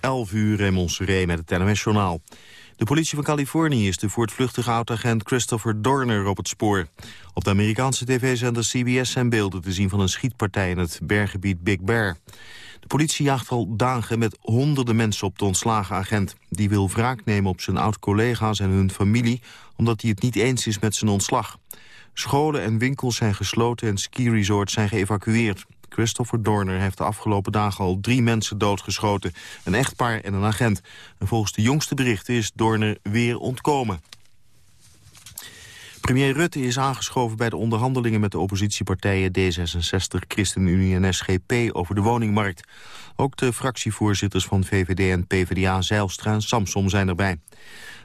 11 uur Raymond Seré met het NMS-journaal. De politie van Californië is de voortvluchtige oud-agent Christopher Dorner op het spoor. Op de Amerikaanse tv-zender CBS zijn beelden te zien van een schietpartij in het berggebied Big Bear. De politie jaagt al dagen met honderden mensen op de ontslagen agent. Die wil wraak nemen op zijn oud-collega's en hun familie... omdat hij het niet eens is met zijn ontslag. Scholen en winkels zijn gesloten en ski-resorts zijn geëvacueerd. Christopher Dorner heeft de afgelopen dagen al drie mensen doodgeschoten. Een echtpaar en een agent. En volgens de jongste berichten is Dorner weer ontkomen. Premier Rutte is aangeschoven bij de onderhandelingen met de oppositiepartijen D66, ChristenUnie en SGP over de woningmarkt. Ook de fractievoorzitters van VVD en PvdA, Zeilstra en Samsom zijn erbij.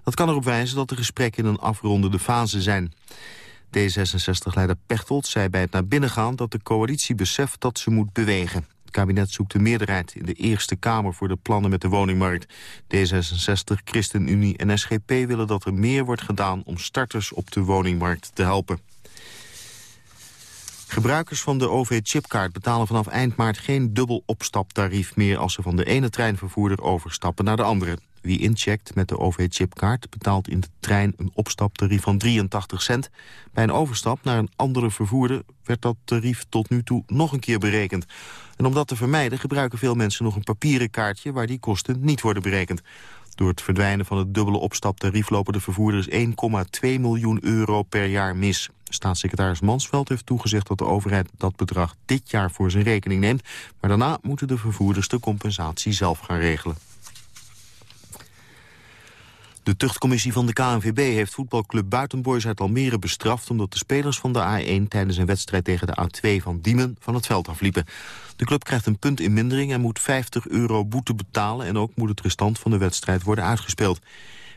Dat kan erop wijzen dat de gesprekken in een afrondende fase zijn. D66-leider Pechtold zei bij het naar binnen gaan dat de coalitie beseft dat ze moet bewegen. Het kabinet zoekt de meerderheid in de Eerste Kamer voor de plannen met de woningmarkt. D66, ChristenUnie en SGP willen dat er meer wordt gedaan om starters op de woningmarkt te helpen. Gebruikers van de OV-chipkaart betalen vanaf eind maart geen dubbel opstaptarief meer als ze van de ene treinvervoerder overstappen naar de andere. Wie incheckt met de OV-chipkaart betaalt in de trein een opstaptarief van 83 cent. Bij een overstap naar een andere vervoerder werd dat tarief tot nu toe nog een keer berekend. En om dat te vermijden gebruiken veel mensen nog een papieren kaartje waar die kosten niet worden berekend. Door het verdwijnen van het dubbele opstaptarief lopen de vervoerders 1,2 miljoen euro per jaar mis. Staatssecretaris Mansveld heeft toegezegd dat de overheid dat bedrag dit jaar voor zijn rekening neemt. Maar daarna moeten de vervoerders de compensatie zelf gaan regelen. De tuchtcommissie van de KNVB heeft voetbalclub Buitenboys uit Almere bestraft... omdat de spelers van de A1 tijdens een wedstrijd tegen de A2 van Diemen van het veld afliepen. De club krijgt een punt in mindering en moet 50 euro boete betalen... en ook moet het restant van de wedstrijd worden uitgespeeld.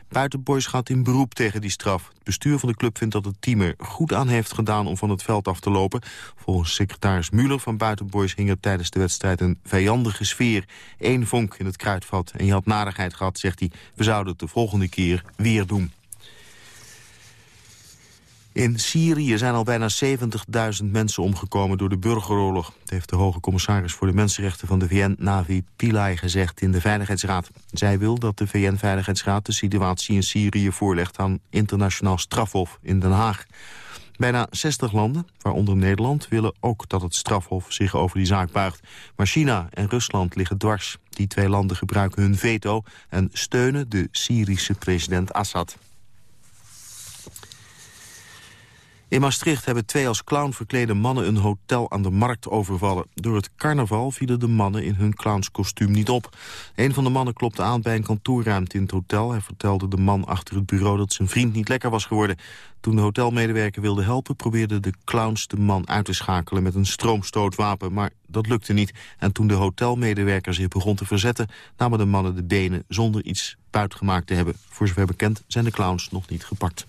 Buitenboys gaat in beroep tegen die straf. Het bestuur van de club vindt dat het team er goed aan heeft gedaan om van het veld af te lopen. Volgens secretaris Muller van Buitenboys hing er tijdens de wedstrijd een vijandige sfeer. Eén vonk in het kruidvat en je had nadigheid gehad, zegt hij. We zouden het de volgende keer weer doen. In Syrië zijn al bijna 70.000 mensen omgekomen door de burgeroorlog. Dat heeft de hoge commissaris voor de mensenrechten van de VN, Navi Pillay, gezegd in de Veiligheidsraad. Zij wil dat de VN-veiligheidsraad de situatie in Syrië voorlegt aan internationaal strafhof in Den Haag. Bijna 60 landen, waaronder Nederland, willen ook dat het strafhof zich over die zaak buigt. Maar China en Rusland liggen dwars. Die twee landen gebruiken hun veto en steunen de Syrische president Assad. In Maastricht hebben twee als clown verklede mannen een hotel aan de markt overvallen. Door het carnaval vielen de mannen in hun clownskostuum niet op. Een van de mannen klopte aan bij een kantoorruimte in het hotel. Hij vertelde de man achter het bureau dat zijn vriend niet lekker was geworden. Toen de hotelmedewerker wilde helpen, probeerden de clowns de man uit te schakelen met een stroomstootwapen. Maar dat lukte niet. En toen de hotelmedewerker zich begon te verzetten, namen de mannen de benen zonder iets buitgemaakt te hebben. Voor zover bekend zijn de clowns nog niet gepakt.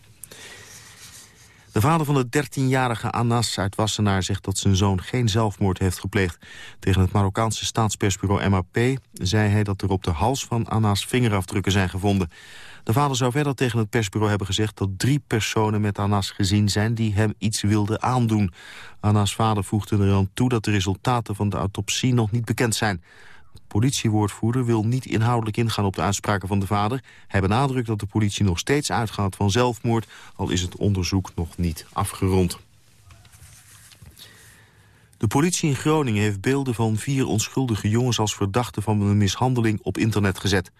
De vader van de 13-jarige Anas uit Wassenaar zegt dat zijn zoon geen zelfmoord heeft gepleegd. Tegen het Marokkaanse staatspersbureau MAP zei hij dat er op de hals van Anas vingerafdrukken zijn gevonden. De vader zou verder tegen het persbureau hebben gezegd dat drie personen met Anas gezien zijn die hem iets wilden aandoen. Anas vader voegde er aan toe dat de resultaten van de autopsie nog niet bekend zijn politiewoordvoerder wil niet inhoudelijk ingaan op de uitspraken van de vader. Hij benadrukt dat de politie nog steeds uitgaat van zelfmoord... al is het onderzoek nog niet afgerond. De politie in Groningen heeft beelden van vier onschuldige jongens... als verdachten van een mishandeling op internet gezet.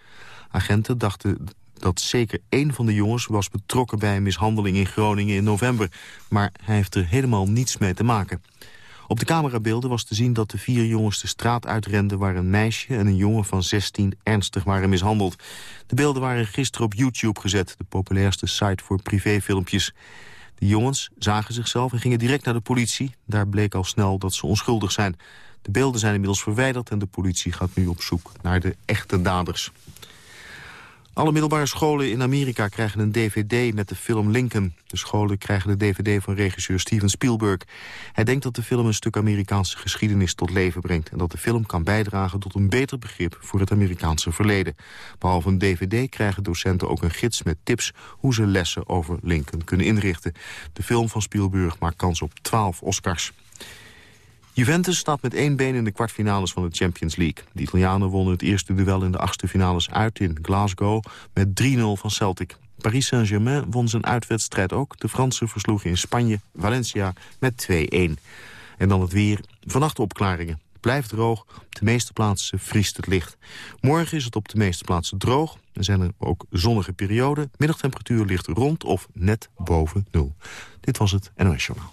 Agenten dachten dat zeker één van de jongens was betrokken bij een mishandeling in Groningen in november. Maar hij heeft er helemaal niets mee te maken. Op de camerabeelden was te zien dat de vier jongens de straat uitrenden... waar een meisje en een jongen van 16 ernstig waren mishandeld. De beelden waren gisteren op YouTube gezet, de populairste site voor privéfilmpjes. De jongens zagen zichzelf en gingen direct naar de politie. Daar bleek al snel dat ze onschuldig zijn. De beelden zijn inmiddels verwijderd en de politie gaat nu op zoek naar de echte daders. Alle middelbare scholen in Amerika krijgen een dvd met de film Lincoln. De scholen krijgen de dvd van regisseur Steven Spielberg. Hij denkt dat de film een stuk Amerikaanse geschiedenis tot leven brengt... en dat de film kan bijdragen tot een beter begrip voor het Amerikaanse verleden. Behalve een dvd krijgen docenten ook een gids met tips... hoe ze lessen over Lincoln kunnen inrichten. De film van Spielberg maakt kans op 12 Oscars. Juventus staat met één been in de kwartfinales van de Champions League. De Italianen wonnen het eerste duel in de achtste finales uit in Glasgow met 3-0 van Celtic. Paris Saint-Germain won zijn uitwedstrijd ook. De Fransen versloegen in Spanje Valencia met 2-1. En dan het weer. Vannacht opklaringen. Het blijft droog. Op de meeste plaatsen vriest het licht. Morgen is het op de meeste plaatsen droog. Er zijn er ook zonnige perioden. Middagtemperatuur ligt rond of net boven nul. Dit was het NOS Journaal.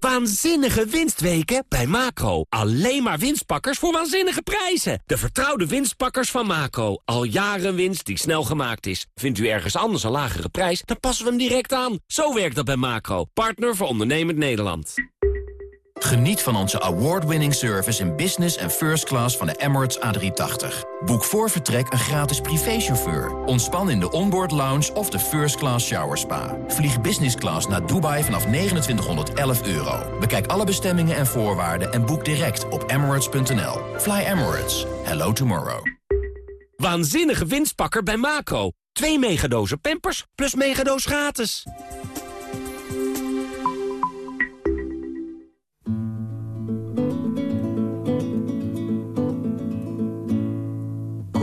Waanzinnige winstweken bij Macro. Alleen maar winstpakkers voor waanzinnige prijzen. De vertrouwde winstpakkers van Macro. Al jaren winst die snel gemaakt is. Vindt u ergens anders een lagere prijs, dan passen we hem direct aan. Zo werkt dat bij Macro. Partner voor ondernemend Nederland. Geniet van onze award-winning service in business en first class van de Emirates A380. Boek voor vertrek een gratis privéchauffeur. Ontspan in de onboard lounge of de first class shower spa. Vlieg business class naar Dubai vanaf 2911 euro. Bekijk alle bestemmingen en voorwaarden en boek direct op emirates.nl. Fly Emirates. Hello tomorrow. Waanzinnige winstpakker bij Macro. Twee megadozen pampers plus megadoos gratis.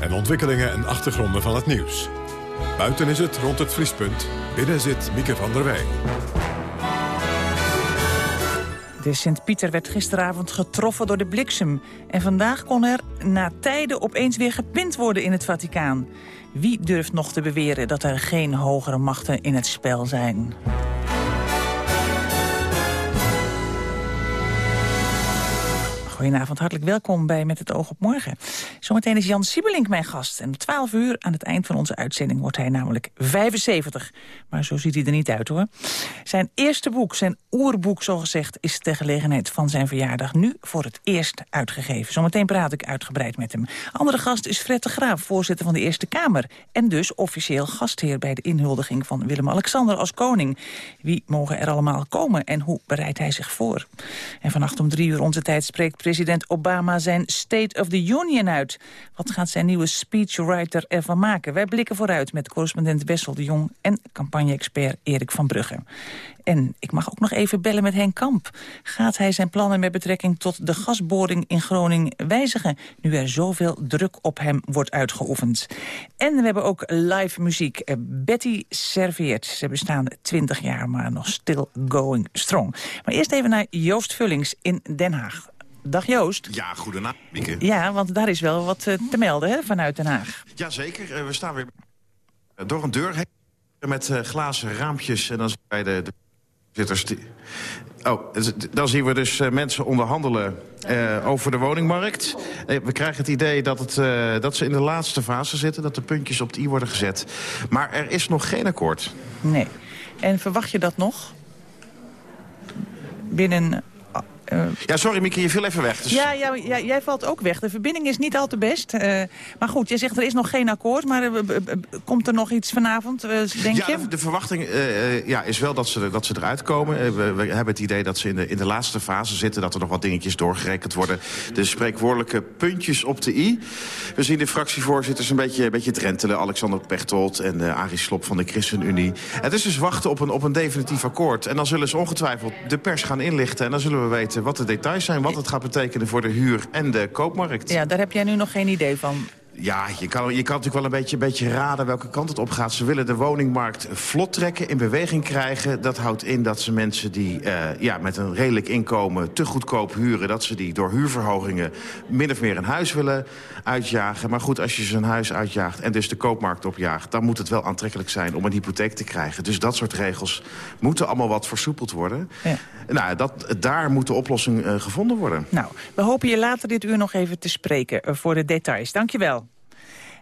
en ontwikkelingen en achtergronden van het nieuws. Buiten is het rond het vriespunt, binnen zit Mieke van der Wij. De Sint-Pieter werd gisteravond getroffen door de bliksem. En vandaag kon er na tijden opeens weer gepind worden in het Vaticaan. Wie durft nog te beweren dat er geen hogere machten in het spel zijn? Goedenavond, hartelijk welkom bij Met het oog op morgen. Zometeen is Jan Siebelink mijn gast. En om 12 uur aan het eind van onze uitzending wordt hij namelijk 75. Maar zo ziet hij er niet uit hoor. Zijn eerste boek, zijn oerboek zogezegd, is ter gelegenheid van zijn verjaardag nu voor het eerst uitgegeven. Zometeen praat ik uitgebreid met hem. Andere gast is Fred de Graaf, voorzitter van de Eerste Kamer. En dus officieel gastheer bij de inhuldiging van Willem-Alexander als koning. Wie mogen er allemaal komen en hoe bereidt hij zich voor? En vannacht om drie uur onze tijd spreekt president Obama zijn State of the Union uit. Wat gaat zijn nieuwe speechwriter ervan maken? Wij blikken vooruit met correspondent Bessel de Jong... en campagne-expert Erik van Brugge. En ik mag ook nog even bellen met Henk Kamp. Gaat hij zijn plannen met betrekking tot de gasboring in Groningen wijzigen... nu er zoveel druk op hem wordt uitgeoefend? En we hebben ook live muziek. Eh, Betty serveert. Ze bestaan 20 jaar, maar nog still going strong. Maar eerst even naar Joost Vullings in Den Haag. Dag Joost. Ja, goedenavond, Mieke. Ja, want daar is wel wat eh, te melden hè, vanuit Den Haag. Jazeker, uh, we staan weer door een deur heen met uh, glazen raampjes. En dan zien wij de, de zitters... Die... Oh, dan zien we dus mensen onderhandelen over de woningmarkt. we krijgen het idee dat, het, dat ze in de laatste fase zitten... dat de puntjes op de i worden gezet. Maar er is nog geen akkoord. Nee. En verwacht je dat nog? Binnen uh, ja, sorry Mieke, je viel even weg. Dus... Ja, ja, ja, jij valt ook weg. De verbinding is niet al te best. Uh, maar goed, je zegt er is nog geen akkoord. Maar uh, komt er nog iets vanavond, denk ja, je? De, de verwachting ja, is wel dat ze, dat ze eruit komen. We, we, hebben het idee dat ze in de, in de laatste fase zitten. Dat er nog wat dingetjes doorgerekend worden. De spreekwoordelijke puntjes op de i. We zien de fractievoorzitters een beetje, een beetje drentelen. Alexander Pechtold en Arie Slop van de ChristenUnie. Het is dus wachten op een, op een definitief akkoord. En dan zullen ze ongetwijfeld de pers gaan inlichten. En dan zullen we weten wat de details zijn, wat het gaat betekenen voor de huur en de koopmarkt. Ja, daar heb jij nu nog geen idee van. Ja, je kan, je kan natuurlijk wel een beetje, een beetje raden welke kant het op gaat. Ze willen de woningmarkt vlot trekken, in beweging krijgen. Dat houdt in dat ze mensen die uh, ja, met een redelijk inkomen te goedkoop huren... dat ze die door huurverhogingen min of meer een huis willen uitjagen. Maar goed, als je ze een huis uitjaagt en dus de koopmarkt opjaagt... dan moet het wel aantrekkelijk zijn om een hypotheek te krijgen. Dus dat soort regels moeten allemaal wat versoepeld worden. Ja. Nou, dat, daar moet de oplossing uh, gevonden worden. Nou, we hopen je later dit uur nog even te spreken uh, voor de details. Dank je wel.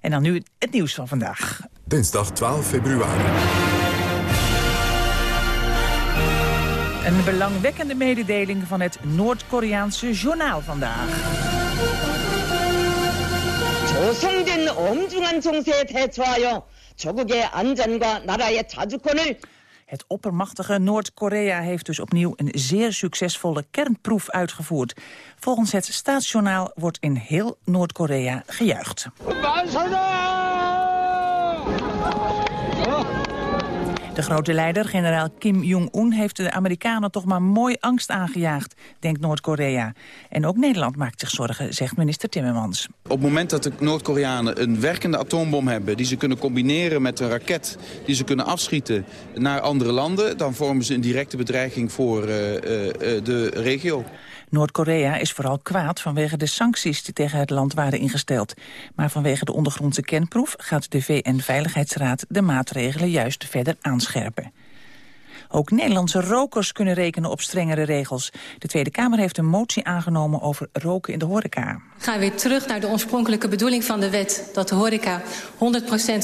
En dan nu het nieuws van vandaag. Dinsdag 12 februari. Een belangwekkende mededeling van het Noord-Koreaanse journaal vandaag. 조성된 엄중한 정세에 대처하여 조국의 안전과 나라의 자주권을 het oppermachtige Noord-Korea heeft dus opnieuw een zeer succesvolle kernproef uitgevoerd. Volgens het staatsjournaal wordt in heel Noord-Korea gejuicht. De grote leider, generaal Kim Jong-un, heeft de Amerikanen toch maar mooi angst aangejaagd, denkt Noord-Korea. En ook Nederland maakt zich zorgen, zegt minister Timmermans. Op het moment dat de Noord-Koreanen een werkende atoombom hebben... die ze kunnen combineren met een raket die ze kunnen afschieten naar andere landen... dan vormen ze een directe bedreiging voor uh, uh, de regio. Noord-Korea is vooral kwaad vanwege de sancties die tegen het land waren ingesteld. Maar vanwege de ondergrondse kernproef gaat de VN-veiligheidsraad de maatregelen juist verder aanscherpen. Ook Nederlandse rokers kunnen rekenen op strengere regels. De Tweede Kamer heeft een motie aangenomen over roken in de horeca. Gaan we weer terug naar de oorspronkelijke bedoeling van de wet... dat de horeca 100%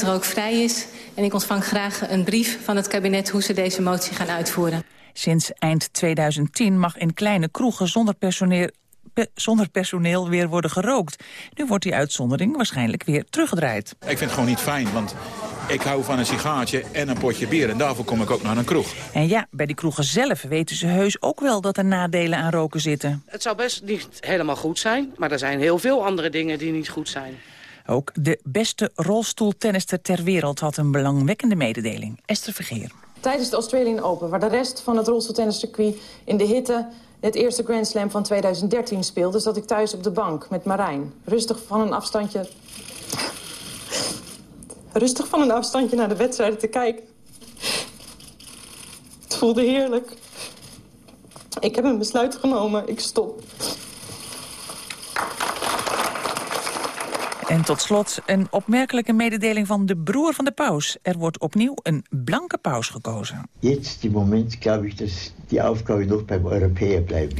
rookvrij is. En ik ontvang graag een brief van het kabinet hoe ze deze motie gaan uitvoeren. Sinds eind 2010 mag in kleine kroegen zonder personeel zonder personeel weer worden gerookt. Nu wordt die uitzondering waarschijnlijk weer teruggedraaid. Ik vind het gewoon niet fijn, want ik hou van een sigaartje en een potje bier. En daarvoor kom ik ook naar een kroeg. En ja, bij die kroegen zelf weten ze heus ook wel dat er nadelen aan roken zitten. Het zou best niet helemaal goed zijn, maar er zijn heel veel andere dingen die niet goed zijn. Ook de beste rolstoeltennister ter wereld had een belangwekkende mededeling. Esther Vergeer tijdens de Australian Open... waar de rest van het rolstoeltenniscircuit in de hitte... het eerste Grand Slam van 2013 speelde... zat ik thuis op de bank met Marijn. Rustig van een afstandje... rustig van een afstandje naar de wedstrijden te kijken. Het voelde heerlijk. Ik heb een besluit genomen. Ik stop. En tot slot een opmerkelijke mededeling van de broer van de paus. Er wordt opnieuw een blanke paus gekozen. Jetzt die moment, glaube ik, dat die aufgabe nog bij Europeer blijft.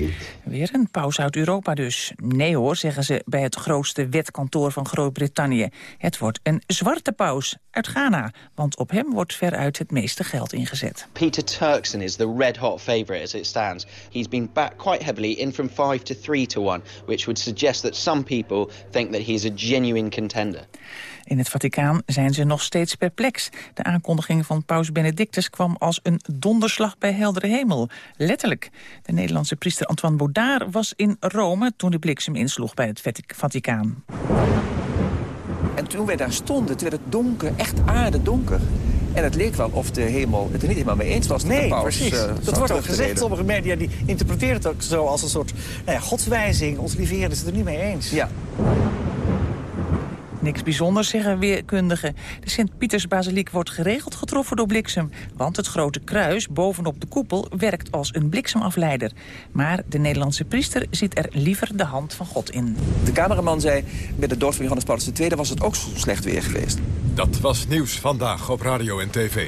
Weer een paus uit Europa dus. Nee hoor, zeggen ze bij het grootste wetkantoor van Groot-Brittannië. Het wordt een zwarte paus uit Ghana, want op hem wordt veruit het meeste geld ingezet. Peter Turkson is the red-hot favorite as it stands. He's been back quite heavily, in from 5 to 3 to 1, which would suggest that some people think that he is a genuine contender. In het Vaticaan zijn ze nog steeds perplex. De aankondiging van paus Benedictus kwam als een donderslag bij heldere hemel. Letterlijk. De Nederlandse priester Antoine Baudard was in Rome toen de bliksem insloeg bij het Vaticaan. En toen wij daar stonden, toen werd het donker, echt aardedonker. En het leek wel of de hemel het er niet helemaal mee eens was. Nee, precies. Uh, dat wordt ook gezegd. Sommige media die interpreteren het ook zo als een soort nou ja, godswijzing. Onze lieve is het er niet mee eens. Ja. Niks bijzonders, zeggen weerkundigen. De Sint-Pietersbasiliek wordt geregeld getroffen door bliksem. Want het grote kruis bovenop de koepel werkt als een bliksemafleider. Maar de Nederlandse priester ziet er liever de hand van God in. De cameraman zei, bij de dood van Johannes Paulus II was het ook zo slecht weer geweest. Dat was Nieuws Vandaag op Radio en TV.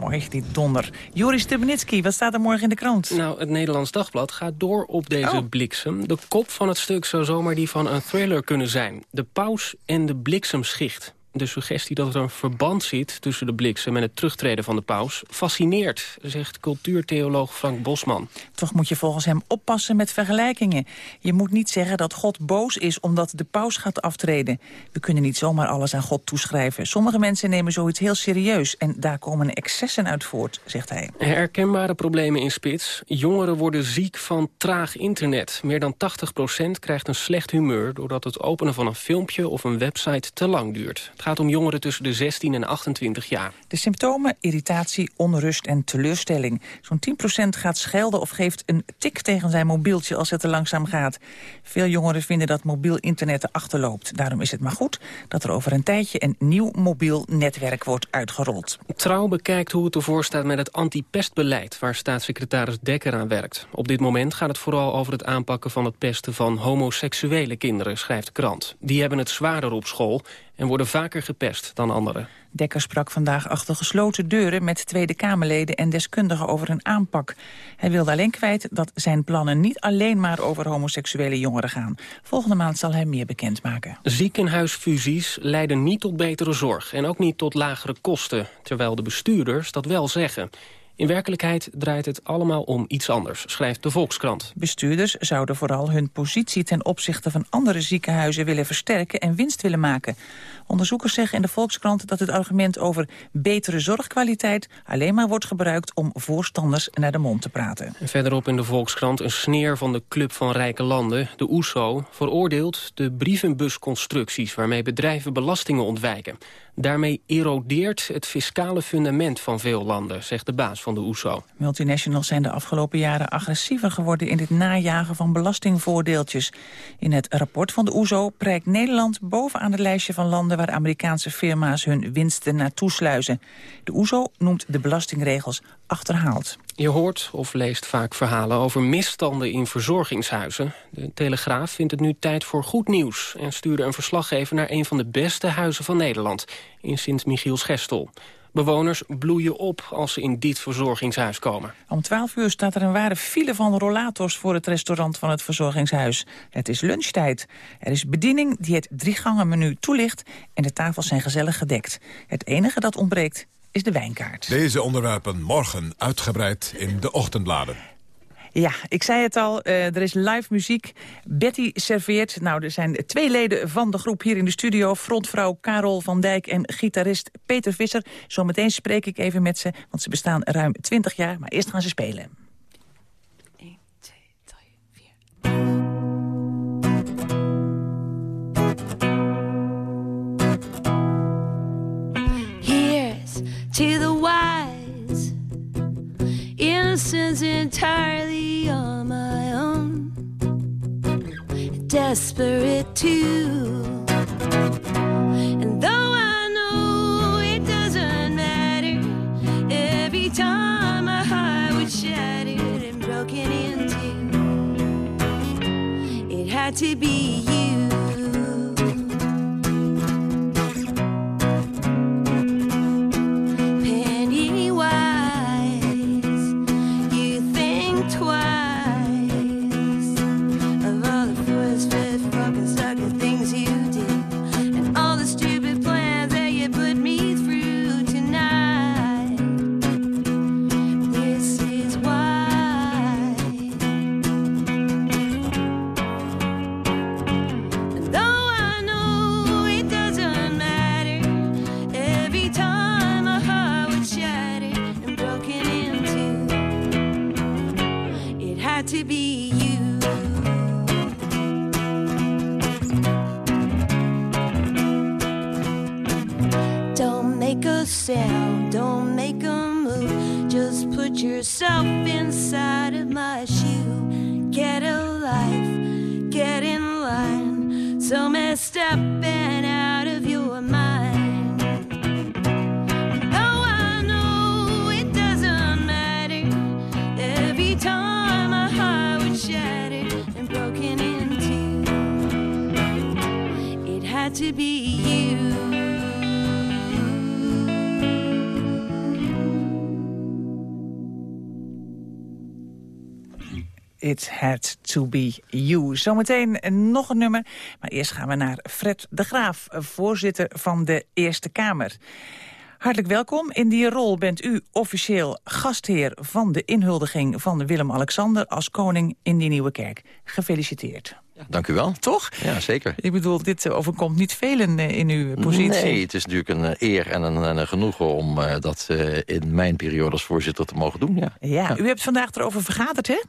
Mooi, die donder. Joris Stubenitski, wat staat er morgen in de krant? Nou, het Nederlands Dagblad gaat door op deze oh. bliksem. De kop van het stuk zou zomaar die van een thriller kunnen zijn. De paus en de bliksemschicht de suggestie dat er een verband zit tussen de bliksem en het terugtreden van de paus fascineert, zegt cultuurtheoloog Frank Bosman. Toch moet je volgens hem oppassen met vergelijkingen. Je moet niet zeggen dat God boos is omdat de paus gaat aftreden. We kunnen niet zomaar alles aan God toeschrijven. Sommige mensen nemen zoiets heel serieus en daar komen excessen uit voort, zegt hij. Herkenbare problemen in spits. Jongeren worden ziek van traag internet. Meer dan 80% krijgt een slecht humeur doordat het openen van een filmpje of een website te lang duurt. Het gaat om jongeren tussen de 16 en 28 jaar. De symptomen, irritatie, onrust en teleurstelling. Zo'n 10% gaat schelden of geeft een tik tegen zijn mobieltje als het te langzaam gaat. Veel jongeren vinden dat mobiel internet achterloopt. Daarom is het maar goed dat er over een tijdje een nieuw mobiel netwerk wordt uitgerold. Trouw bekijkt hoe het ervoor staat met het antipestbeleid... waar staatssecretaris Dekker aan werkt. Op dit moment gaat het vooral over het aanpakken van het pesten van homoseksuele kinderen, schrijft de krant. Die hebben het zwaarder op school en worden vaker gepest dan anderen. Dekker sprak vandaag achter gesloten deuren met Tweede Kamerleden en deskundigen over een aanpak. Hij wilde alleen kwijt dat zijn plannen niet alleen maar over homoseksuele jongeren gaan. Volgende maand zal hij meer bekendmaken. Ziekenhuisfusies leiden niet tot betere zorg en ook niet tot lagere kosten, terwijl de bestuurders dat wel zeggen. In werkelijkheid draait het allemaal om iets anders, schrijft de Volkskrant. Bestuurders zouden vooral hun positie ten opzichte van andere ziekenhuizen willen versterken en winst willen maken. Onderzoekers zeggen in de Volkskrant dat het argument over betere zorgkwaliteit alleen maar wordt gebruikt om voorstanders naar de mond te praten. En verderop in de Volkskrant een sneer van de Club van Rijke Landen, de OESO, veroordeelt de brievenbusconstructies waarmee bedrijven belastingen ontwijken. Daarmee erodeert het fiscale fundament van veel landen, zegt de baas van de OESO. Multinationals zijn de afgelopen jaren agressiever geworden in het najagen van belastingvoordeeltjes. In het rapport van de OESO prijkt Nederland bovenaan het lijstje van landen waar Amerikaanse firma's hun winsten naartoe sluizen. De OESO noemt de belastingregels achterhaald. Je hoort of leest vaak verhalen over misstanden in verzorgingshuizen. De Telegraaf vindt het nu tijd voor goed nieuws... en stuurde een verslaggever naar een van de beste huizen van Nederland... in Sint-Michiels-Gestel. Bewoners bloeien op als ze in dit verzorgingshuis komen. Om 12 uur staat er een ware file van rollators voor het restaurant van het verzorgingshuis. Het is lunchtijd. Er is bediening die het driegangenmenu toelicht en de tafels zijn gezellig gedekt. Het enige dat ontbreekt is de wijnkaart. Deze onderwerpen morgen uitgebreid in de ochtendbladen. Ja, ik zei het al, uh, er is live muziek. Betty serveert. Nou, er zijn twee leden van de groep hier in de studio. Frontvrouw Karel van Dijk en gitarist Peter Visser. Zometeen spreek ik even met ze, want ze bestaan ruim 20 jaar. Maar eerst gaan ze spelen. Innocence entirely on my own. Desperate too. And though I know it doesn't matter, every time my heart was shattered and broken into, it had to be don't make a move. Just put yourself inside of my shoe. Get a life, get in line. So messed up and out of your mind. to be know It Had To Be You. Zometeen nog een nummer, maar eerst gaan we naar Fred de Graaf... voorzitter van de Eerste Kamer. Hartelijk welkom. In die rol bent u officieel gastheer van de inhuldiging van Willem-Alexander... als koning in die Nieuwe Kerk. Gefeliciteerd. Dank u wel. Toch? Ja, zeker. Ik bedoel, dit overkomt niet velen eh, in uw positie. Nee, het is natuurlijk een eh, eer en een, en een genoegen om uh, dat uh, in mijn periode als voorzitter te mogen doen. Ja. Ja, u hebt vandaag erover vergaderd, hè?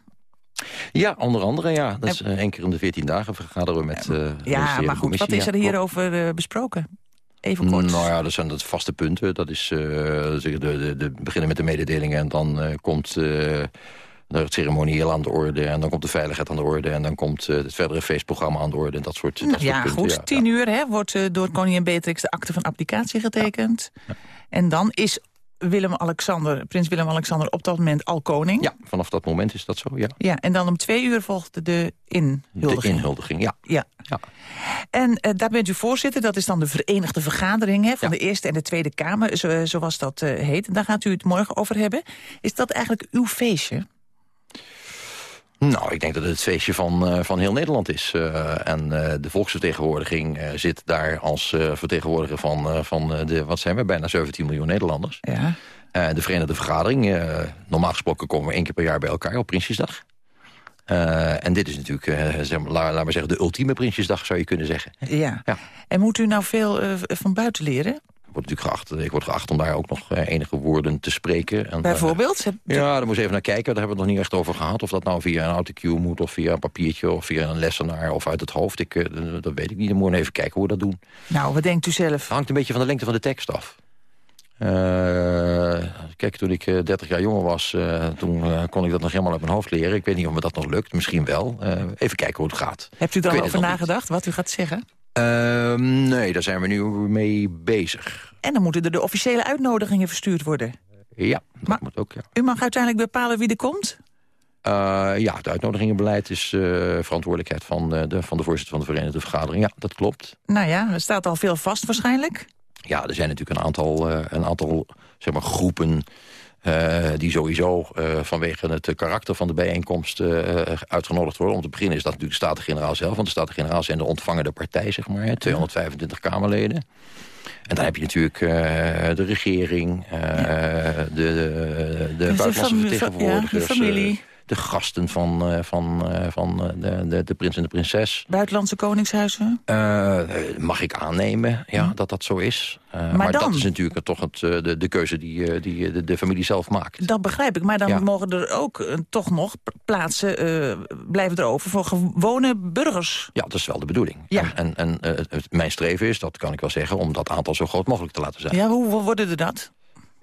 Ja, onder andere, ja. Dat is uh, één keer in de veertien dagen vergaderen we met uh, Ja, maar goed, wat is er hierover uh, besproken? Even kort. Nou ja, dat zijn dat vaste punten. Dat is uh, de, de, de, beginnen met de mededelingen en dan uh, komt uh, het ceremonieel aan de orde... en dan komt de veiligheid aan de orde... en dan komt het verdere feestprogramma aan de orde en dat soort, dat nou, soort ja, punten. Goed, tien uur hè, wordt door koningin Beatrix de akte van applicatie getekend. Ja. En dan is Willem-Alexander, prins Willem-Alexander op dat moment al koning. Ja, vanaf dat moment is dat zo, ja. Ja, en dan om twee uur volgt de inhuldiging. De inhuldiging, ja. ja. ja. En uh, daar bent u voorzitter, dat is dan de Verenigde Vergadering... Hè, van ja. de Eerste en de Tweede Kamer, zo, zoals dat uh, heet. Daar gaat u het morgen over hebben. Is dat eigenlijk uw feestje? Nou, ik denk dat het het feestje van, uh, van heel Nederland is. Uh, en uh, de volksvertegenwoordiging zit daar als vertegenwoordiger van, van de, wat zijn we, bijna 17 miljoen Nederlanders. Ja. de Verenigde Vergadering, normaal gesproken komen we één keer per jaar bij elkaar op Prinsjesdag. en dit is natuurlijk, zeg maar, laat, laat maar zeggen, de ultieme Prinsjesdag zou je kunnen zeggen. Ja. ja. En moet u nou veel van buiten leren? Word natuurlijk geacht, ik word geacht om daar ook nog enige woorden te spreken. En, Bijvoorbeeld? Uh, ja, daar moet je even naar kijken. Daar hebben we het nog niet echt over gehad. Of dat nou via een autocue moet, of via een papiertje... of via een lessenaar, of uit het hoofd. Ik, uh, dat weet ik niet. Dan moet je even kijken hoe we dat doen. Nou, wat denkt u zelf? Hangt een beetje van de lengte van de tekst af. Uh, kijk, toen ik 30 jaar jonger was, toen kon ik dat nog helemaal uit mijn hoofd leren. Ik weet niet of me dat nog lukt, misschien wel. even kijken hoe het gaat. Hebt u er over nagedacht, wat u gaat zeggen? Uh, nee, daar zijn we nu mee bezig. En dan moeten er de officiële uitnodigingen verstuurd worden. Ja, dat maar, moet ook, ja. U mag uiteindelijk bepalen wie er komt? Uh, ja, het uitnodigingenbeleid is uh, verantwoordelijkheid van, de, van de voorzitter van de Verenigde Vergadering. Ja, dat klopt. Nou ja, er staat al veel vast waarschijnlijk. Ja, er zijn natuurlijk een aantal, een aantal zeg maar, groepen... Uh, die sowieso uh, vanwege het karakter van de bijeenkomst uh, uitgenodigd worden. Om te beginnen is dat natuurlijk de Staten-Generaal zelf. Want de Staten-Generaal zijn de ontvangende partij, zeg maar. Hè, 225 Kamerleden. En dan heb je natuurlijk de regering, ja. de, de, de buitenlandse vertegenwoordigers... Ja, de familie de gasten van, uh, van, uh, van de, de, de, prins en de prinses. Buitenlandse koningshuizen? Mag ik aannemen, ja, mm. dat dat zo is. Maar, maar dat is natuurlijk toch het, de, de keuze die, die de, de, familie zelf maakt. Dat begrijp ik, maar dan ja. mogen er ook toch nog plaatsen blijven er over voor gewone burgers. Ja, dat is wel de bedoeling. Ja. En, en, en het, mijn streven is, dat kan ik wel zeggen, om dat aantal zo groot mogelijk te laten zijn. Ja, hoe worden er dat?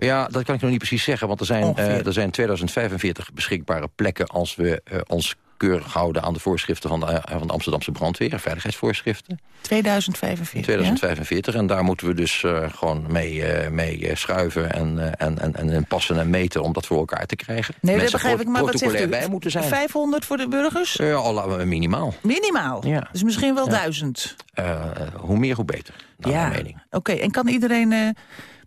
Ja, dat kan ik nog niet precies zeggen, want er zijn, uh, er zijn 2045 beschikbare plekken als we uh, ons keurig houden aan de voorschriften van de, uh, van de Amsterdamse brandweer, veiligheidsvoorschriften. 2045, 2045, ja? en daar moeten we dus gewoon mee, mee schuiven en, en, en, en passen en meten om dat voor elkaar te krijgen. Nee, dat begrijp ik, maar wat zegt u? bij moeten zijn. 500 voor de burgers? Ja, al, minimaal. Minimaal? Ja. Dus misschien wel ja. 1000? hoe meer, hoe beter, naar ja. mijn mening. Oké, okay. en kan iedereen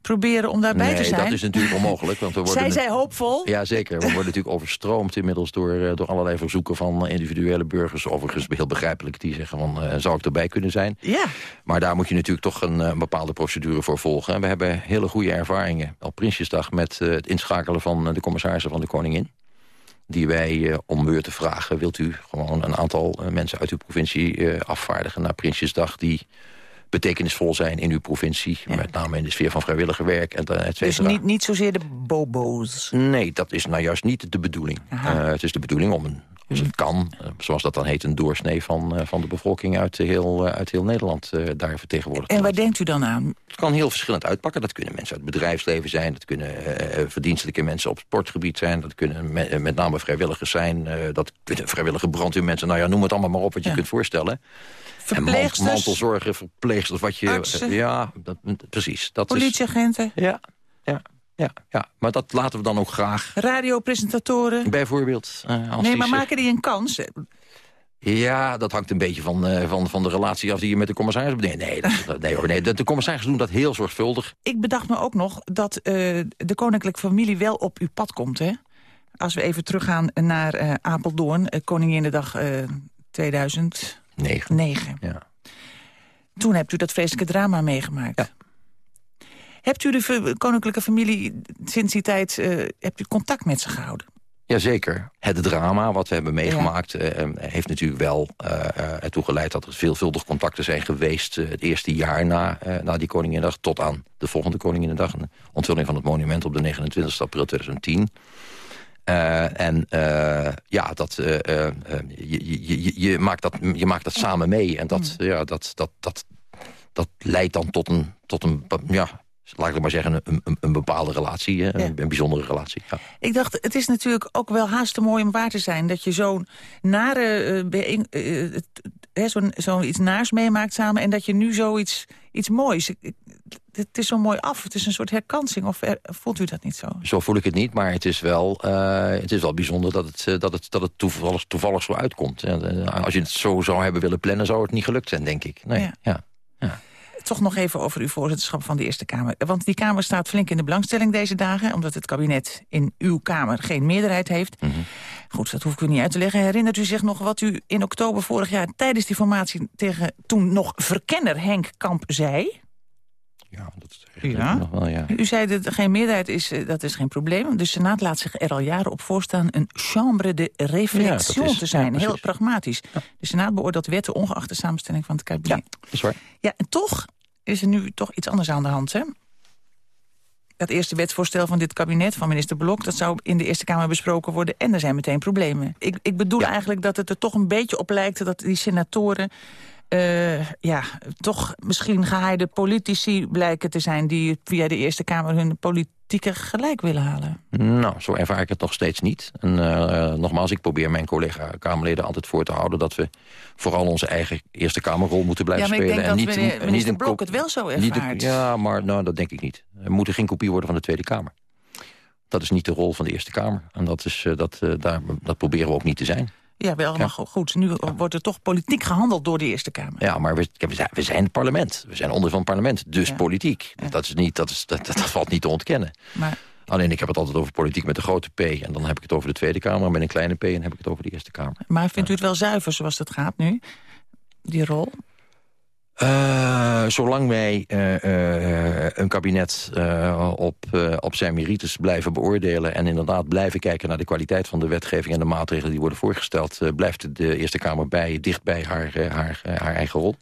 proberen om daarbij nee, te zijn? dat is natuurlijk onmogelijk. Want we worden Zij zij hoopvol? Ja, zeker. We worden natuurlijk overstroomd inmiddels door, door allerlei verzoeken van individuele burgers. Overigens heel begrijpelijk die zeggen van, uh, zou ik erbij kunnen zijn? Ja. Maar daar moet je natuurlijk toch een, een bepaalde procedure voor volgen. En we hebben hele goede ervaringen op Prinsjesdag met uh, het inschakelen van de commissarissen van de Koningin die wij uh, om beurt te vragen... wilt u gewoon een aantal uh, mensen uit uw provincie uh, afvaardigen naar Prinsjesdag... die betekenisvol zijn in uw provincie. Ja. Met name in de sfeer van vrijwilliger werk. En et dus niet, niet zozeer de bobo's? Nee, dat is nou juist niet de bedoeling. Uh, het is de bedoeling om, een, als het kan, uh, zoals dat dan heet... een doorsnee van, uh, van de bevolking uit heel, uit heel Nederland daar vertegenwoordigd En waar denkt u dan aan? Het kan heel verschillend uitpakken. Dat kunnen mensen uit het bedrijfsleven zijn. Dat kunnen verdienstelijke mensen op het sportgebied zijn. Dat kunnen me, met name vrijwilligers zijn. dat kunnen vrijwillige brandweermensen. Nou ja, noem het allemaal maar op wat je ja. kunt voorstellen. Verpleegsters. En mantelzorgen, verpleegsters, wat je... Artsen. Ja, dat, precies. Dat Politieagenten. Is, ja, ja, ja, ja, maar dat laten we dan ook graag. Radiopresentatoren. Bijvoorbeeld. Uh, nee, maar maken die een kans? Ja, dat hangt een beetje van, uh, van, van de relatie af die je met de commissaris hebt. Nee, nee, dat, nee, hoor, nee de, commissaris doen dat heel zorgvuldig. Ik bedacht me ook nog dat uh, de koninklijke familie wel op uw pad komt, hè? Als we even teruggaan naar Apeldoorn, Koninginnedag 2000... Negen. Negen. Ja. Toen hebt u dat vreselijke drama meegemaakt. Ja. Hebt u de koninklijke familie sinds die tijd uh, hebt u contact met ze gehouden? Jazeker. Het drama wat we hebben meegemaakt... Ja. Uh, heeft natuurlijk wel uh, ertoe geleid dat er veelvuldig contacten zijn geweest... het eerste jaar na, na die Koninginnedag tot aan de volgende Koninginnedag. Een onthulling van het monument op de 29 april 2010... En uh, ja, dat, uh, je, je, je, maakt dat, je maakt dat samen mee. En dat, mm. ja, dat, dat, dat, dat leidt dan tot een, tot een ja, laat ik maar zeggen, een, een, een bepaalde relatie. Hè? Een, een, bijzondere relatie. Ja. Ik dacht, het is natuurlijk ook wel haast te mooi om waar te zijn... dat je zo'n nare, zo'n zo iets naars meemaakt samen... en dat je nu zoiets iets moois... Het is zo mooi af. Het is een soort herkansing. Of voelt u dat niet zo? Zo voel ik het niet, maar het is wel, uh, het is wel bijzonder dat het, dat het, dat het toevallig, toevallig zo uitkomt. als je het zo zou hebben willen plannen, zou het niet gelukt zijn, denk ik. Nee, ja. ja. ja toch nog even over uw voorzitterschap van de Eerste Kamer. Want die Kamer staat flink in de belangstelling deze dagen... omdat het kabinet in uw Kamer geen meerderheid heeft. Mhm. Goed, dat hoef ik u niet uit te leggen. Herinnert u zich nog wat u in oktober vorig jaar... tijdens die formatie tegen toen nog verkenner Henk Kamp zei? Ja, dat is ja. nog wel, ja. U zei dat er geen meerderheid is, eh, dat is geen probleem. De Senaat laat zich er al jaren op voorstaan... een chambre de réflexion ja, te zijn. Heel pragmatisch. De Senaat beoordeelt wetten ongeacht de samenstelling van het kabinet. Ja, dat is waar. Ja, en toch is er nu toch iets anders aan de hand, hè? Dat eerste wetsvoorstel van dit kabinet, van minister Blok... dat zou in de Eerste Kamer besproken worden en er zijn meteen problemen. Ik, ik bedoel eigenlijk dat het er toch een beetje op lijkt... dat die senatoren uh, ja, toch misschien gehaaide politici blijken te zijn... die via de Eerste Kamer hun politieke gelijk willen halen. Nou, zo ervaar ik het nog steeds niet. En uh, nogmaals, ik probeer mijn collega-Kamerleden altijd voor te houden... dat we vooral onze eigen Eerste Kamerrol moeten blijven spelen. Ja, maar ik denk en dat niet, niet Blok het wel zo ervaart. ja, maar nou, dat denk ik niet. Er moet geen kopie worden van de Tweede Kamer. Dat is niet de rol van de Eerste Kamer. En dat, is, uh, dat, daar, dat proberen we ook niet te zijn. Ja, wel allemaal ja. goed. Nu wordt er toch politiek gehandeld door de Eerste Kamer. Ja, maar we, we, zijn, we zijn het parlement. We zijn onder van het parlement, dus ja. politiek. Dat, is niet, dat, is, dat, dat, valt niet te ontkennen. Maar... Alleen ik heb het altijd over politiek met een grote P. En dan heb ik het over de Tweede Kamer. Met een kleine P en heb ik het over de Eerste Kamer. Maar vindt u het wel zuiver zoals het gaat nu? Die rol? Uh, zolang wij uh, uh, een kabinet op, op zijn merites blijven beoordelen... en inderdaad blijven kijken naar de kwaliteit van de wetgeving... en de maatregelen die worden voorgesteld... blijft de Eerste Kamer bij, dicht bij haar, haar, haar eigen rol.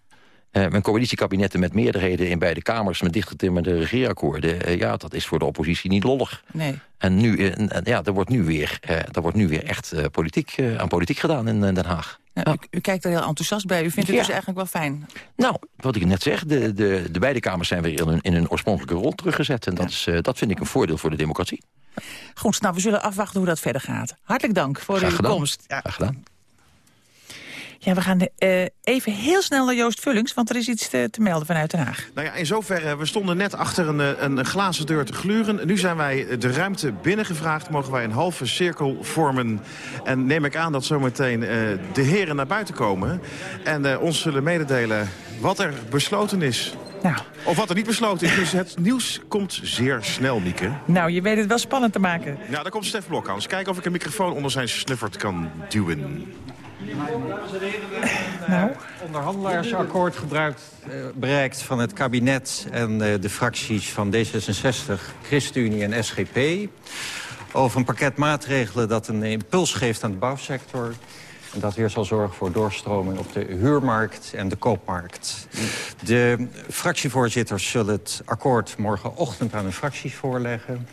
Mijn coalitiekabinetten met meerderheden in beide kamers... met dichtgetimmerde regeerakkoorden... ja, dat is voor de oppositie niet lollig. Nee. En nu, ja, er wordt nu weer, er wordt nu weer echt politiek, aan politiek gedaan in Den Haag. Nou, u, u, kijkt er heel enthousiast bij. U vindt het ja. dus eigenlijk wel fijn? Nou, wat ik net zeg, de, de, de beide kamers zijn weer in hun, in hun oorspronkelijke rol teruggezet. En dat, is, uh, dat vind ik een voordeel voor de democratie. Goed, nou, we zullen afwachten hoe dat verder gaat. Hartelijk dank voor uw komst. Ja. Graag gedaan. Ja, we gaan uh, even heel snel naar Joost Vullings, want er is iets te, te, melden vanuit Den Haag. Nou ja, in zoverre, we stonden net achter een, een, een, glazen deur te gluren. Nu zijn wij de ruimte binnengevraagd. Mogen wij een halve cirkel vormen. En neem ik aan dat zometeen uh, de heren naar buiten komen. En uh, ons zullen mededelen wat er besloten is. Nou. Of wat er niet besloten is. Dus het nieuws komt zeer snel, Mieke. Nou, je weet het wel spannend te maken. Nou, daar komt Stef Blok aan. Eens kijken of ik een microfoon onder zijn snuffert kan duwen. Nou. onderhandelaarsakkoord gebruikt, uh, bereikt van het kabinet en uh, de fracties van D66, ChristenUnie en SGP... over een pakket maatregelen dat een impuls geeft aan de bouwsector... en dat weer zal zorgen voor doorstroming op de huurmarkt en de koopmarkt. De fractievoorzitters zullen het akkoord morgenochtend aan hun fracties voorleggen...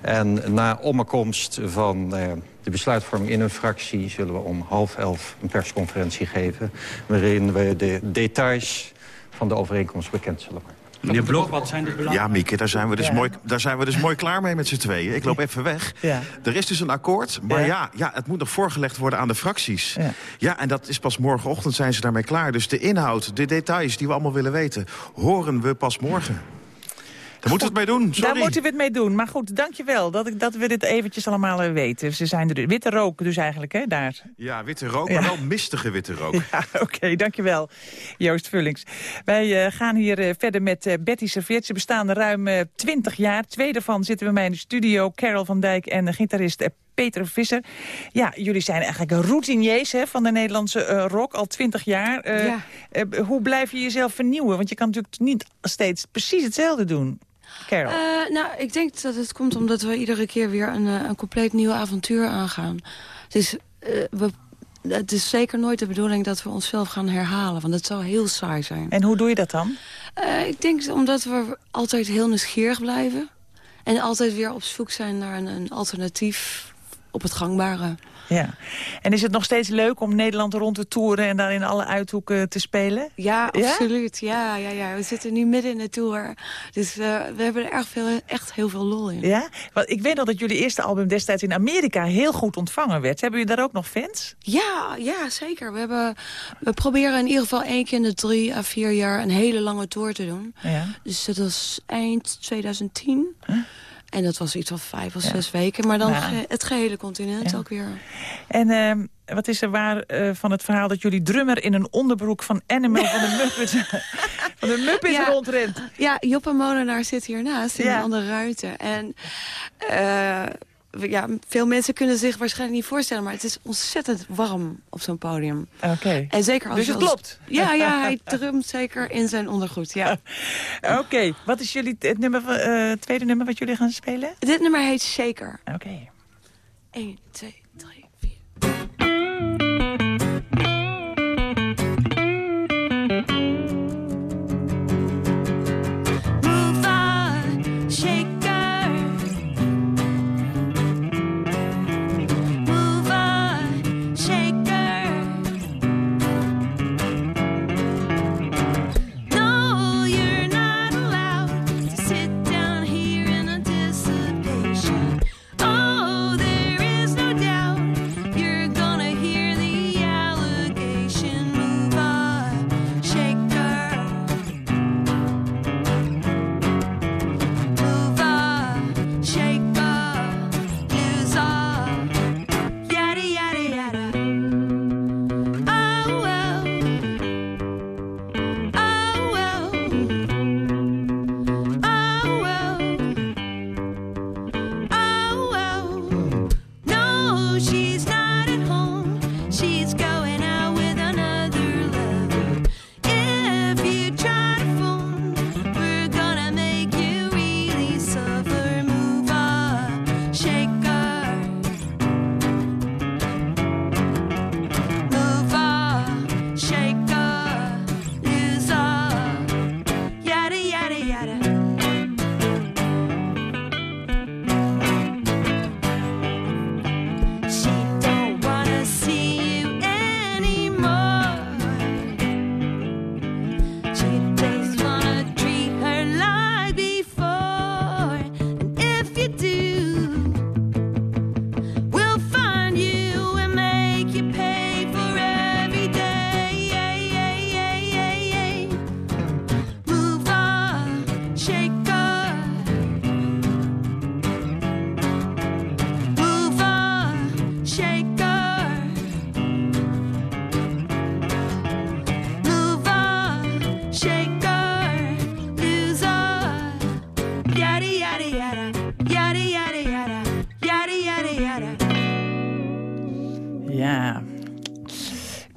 En na ommekomst van uh, de besluitvorming in een fractie... zullen we om half elf een persconferentie geven... waarin we de details van de overeenkomst bekend zullen maken. Meneer Blok, wat zijn de belangen? Ja, Mieke, daar zijn we dus, ja. mooi, daar zijn we dus mooi klaar mee met z'n tweeën. Ik loop even weg. Ja. Er is dus een akkoord, maar ja. ja. Ja, het moet nog voorgelegd worden aan de fracties. Ja. ja, en dat is pas morgenochtend zijn ze daarmee klaar. Dus de inhoud, de details die we allemaal willen weten... horen we pas morgen. Daar moeten we het mee doen, sorry. Daar moeten we het mee doen. Maar goed, dankjewel dat, ik, dat we dit eventjes allemaal uh, weten. Ze zijn er, witte rook dus eigenlijk, hè, daar. Ja, witte rook, maar wel mistige witte rook. Ja, oké, okay, dankjewel, Joost Vullings. Wij uh, gaan hier uh, verder met Betty Serveert. Ze bestaan ruim 20 jaar. Twee daarvan zitten bij mij in de studio. Carol van Dijk en gitarist Peter Visser. Ja, jullie zijn eigenlijk routiniers hè, van de Nederlandse uh, rock, al twintig jaar. Uh, ja. uh, hoe blijf je jezelf vernieuwen? Want je kan natuurlijk niet steeds precies hetzelfde doen. Carol. Nou, ik denk dat het komt omdat we iedere keer weer een, een compleet nieuw avontuur aangaan. Het is, we, het is zeker nooit de bedoeling dat we onszelf gaan herhalen. Want dat zou heel saai zijn. En hoe doe je dat dan? Uh, ik denk omdat we altijd heel nieuwsgierig blijven. En altijd weer op zoek zijn naar een, een alternatief op het gangbare. Ja. En is het nog steeds leuk om Nederland rond te toeren... en daar in alle uithoeken te spelen? Ja, absoluut. Ja, ja, ja. We zitten nu midden in de tour. Dus uh, we hebben er echt, veel, echt heel veel lol in. Ja? Want ik weet nog dat jullie eerste album destijds in Amerika... heel goed ontvangen werd. Hebben jullie daar ook nog fans? Ja, ja zeker. We, hebben, we proberen in ieder geval één keer in de drie à vier jaar... een hele lange tour te doen. Ja. Dus dat was eind 2010. Huh? En dat was iets van vijf of zes weken. Maar dan het gehele continent ook weer. En uh, wat is er waar uh, van het verhaal dat jullie drummer in een onderbroek van Animal van de Muppets, van de Muppets ja. rondrent? Ja, Joppe Molenaar zit hiernaast in een andere ruimte. En uh, ja, veel mensen kunnen zich waarschijnlijk niet voorstellen... maar het is ontzettend warm op zo'n podium. Oké. En zeker als dus het als... klopt? Ja, ja, hij drumt zeker in zijn ondergoed, ja. Oké, okay. wat is jullie het nummer, uh, tweede nummer wat jullie gaan spelen? Dit nummer heet Shaker. Oké. Okay. 1, 2,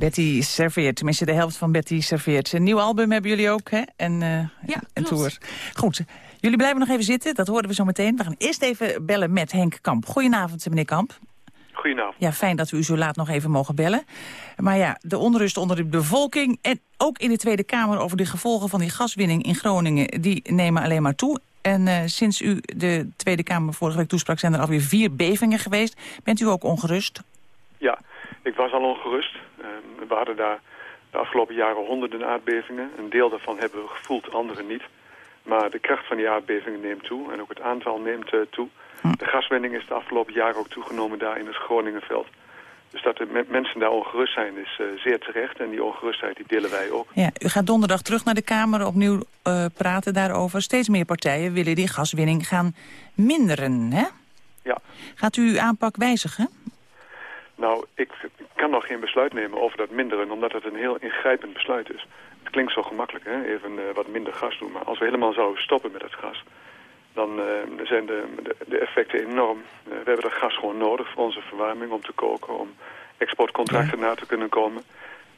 Betty serveert, tenminste de helft van Betty serveert. Een nieuw album hebben jullie ook, hè? En, uh, ja, en tour. Goed, jullie blijven nog even zitten, dat horen we zo meteen. We gaan eerst even bellen met Henk Kamp. Goedenavond, meneer Kamp. Goedenavond. Ja, fijn dat we u zo laat nog even mogen bellen. Maar ja, de onrust onder de bevolking en ook in de Tweede Kamer... over de gevolgen van die gaswinning in Groningen, die nemen alleen maar toe. En uh, sinds u de Tweede Kamer vorige week toesprak... zijn er alweer vier bevingen geweest. Bent u ook ongerust? Ja, ik was al ongerust. We hadden daar de afgelopen jaren honderden aardbevingen. Een deel daarvan hebben we gevoeld, andere niet. Maar de kracht van die aardbevingen neemt toe en ook het aantal neemt uh, toe. Hm. De gaswinning is de afgelopen jaren ook toegenomen daar in het Groningenveld. Dus dat de mensen daar ongerust zijn is uh, zeer terecht. En die ongerustheid die delen wij ook. Ja, u gaat donderdag terug naar de Kamer opnieuw uh, praten daarover. Steeds meer partijen willen die gaswinning gaan minderen, hè? Ja. Gaat u uw aanpak wijzigen? Nou, ik kan nog geen besluit nemen over dat minderen, omdat het een heel ingrijpend besluit is. Het klinkt zo gemakkelijk, hè? even uh, wat minder gas doen. Maar als we helemaal zouden stoppen met het gas, dan uh, zijn de, de, de, effecten enorm. Uh, we hebben dat gas gewoon nodig voor onze verwarming, om te koken, om exportcontracten ja. na te kunnen komen.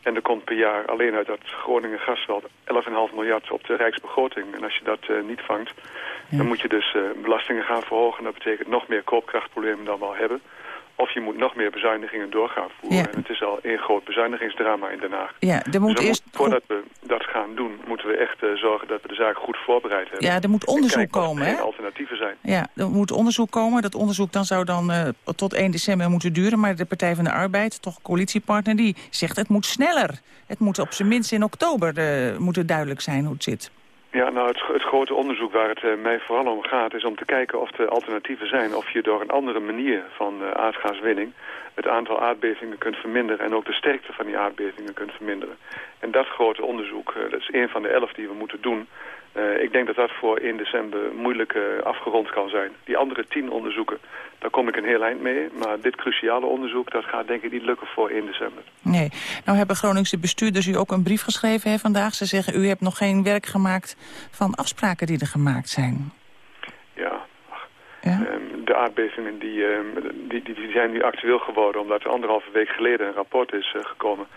En er komt per jaar alleen uit dat Groningen gasveld 11,5 miljard op de rijksbegroting. En als je dat uh, niet vangt, ja. dan moet je dus belastingen gaan verhogen. Dat betekent nog meer koopkrachtproblemen dan we al hebben. Of je moet nog meer bezuinigingen doorgaan voeren. Ja. En het is al één groot bezuinigingsdrama in Den Haag. Ja, er moet Dus eerst moeten- voordat we dat gaan doen, moeten we echt eh, zorgen dat we de zaak goed voorbereid hebben. Ja, er moet onderzoek er komen, hè? alternatieven zijn. Ja, er moet onderzoek komen. Dat onderzoek dan zou dan eh, tot 1 december moeten duren. Maar de Partij van de Arbeid, toch coalitiepartner, die zegt het moet sneller. Het moet op zijn minst in oktober eh, moet het duidelijk zijn hoe het zit. Ja, nou, het, grote onderzoek waar het eh, mij vooral om gaat... is om te kijken of er alternatieven zijn. Of je door een andere manier van eh, aardgaswinning... het aantal aardbevingen kunt verminderen... en ook de sterkte van die aardbevingen kunt verminderen. En dat grote onderzoek, eh, dat is één van de elf die we moeten doen... Eh, ik denk dat dat voor 1 december moeilijk eh, afgerond kan zijn. Die andere tien onderzoeken, daar kom ik een heel eind mee. Maar dit cruciale onderzoek, dat gaat denk ik niet lukken voor 1 december. Nee. Nou hebben Groningse bestuurders u ook een brief geschreven hè, vandaag. Ze zeggen u hebt nog geen werk gemaakt van afspraken die er gemaakt zijn. Ja, ach. Ehm, de aardbevingen die, ehm, die, die, die zijn nu actueel geworden omdat er anderhalve week geleden een rapport is eh, gekomen.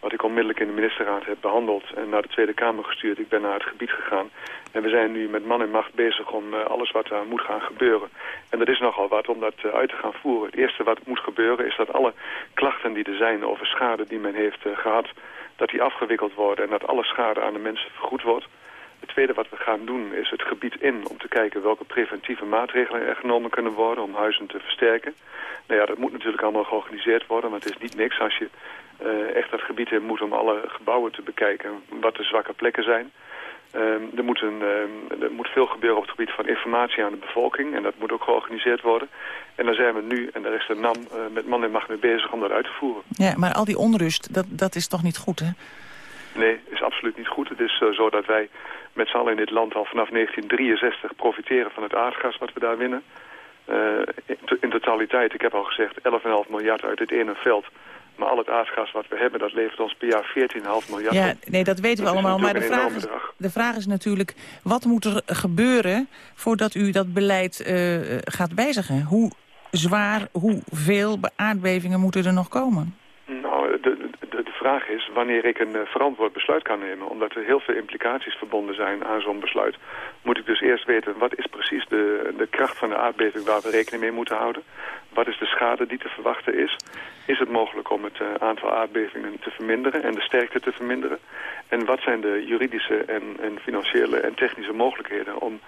Wat ik onmiddellijk in de ministerraad heb behandeld en naar de Tweede Kamer gestuurd. Ik ben naar het gebied gegaan en we zijn nu met man en macht bezig om eh, alles wat daar moet gaan gebeuren. En dat is nogal wat om dat eh, uit te gaan voeren. Het eerste wat moet gebeuren is dat alle klachten die er zijn over schade die men heeft eh, gehad, dat die afgewikkeld worden en dat alle schade aan de mensen vergoed wordt. Het tweede wat we gaan doen is het gebied in om te kijken welke preventieve maatregelen er genomen kunnen worden om huizen te versterken. Nou ja, dat moet natuurlijk allemaal georganiseerd worden, want het is niet niks als je eh, echt dat gebied in moet om alle gebouwen te bekijken wat de zwakke plekken zijn. Ehm, er, moet een, ehm, er moet veel gebeuren op het gebied van informatie aan de bevolking en dat moet ook georganiseerd worden. En daar zijn we nu, en daar is de NAM eh, met man en macht mee bezig om dat uit te voeren. Ja, maar al die onrust, dat, dat is toch niet goed, hè? Nee, is absoluut niet goed. Het is eh, zo dat wij met z'n allen in dit land al vanaf 1963 profiteren van het aardgas wat we daar winnen. Eh, in, to- in totaliteit, ik heb al gezegd, 11,5 miljard uit dit ene veld. Maar al het aardgas wat we hebben, dat levert ons per jaar 14,5 miljard Ja, nee, dat weten we Dat allemaal. Maar de vraag, is, de vraag is natuurlijk, wat moet er gebeuren voordat u dat beleid eh, gaat wijzigen? Hoe zwaar, hoeveel aardbevingen moeten er nog komen? Nou, de, de, de vraag is wanneer ik een eh, verantwoord besluit kan nemen. Omdat er heel veel implicaties verbonden zijn aan zo'n besluit. Moet ik dus eerst weten wat is precies de, de kracht van de aardbeving waar we rekening mee moeten houden. Wat is de schade die te verwachten is. Is het mogelijk om het eh, aantal aardbevingen te verminderen en de sterkte te verminderen. En wat zijn de juridische en, en financiële en technische mogelijkheden om,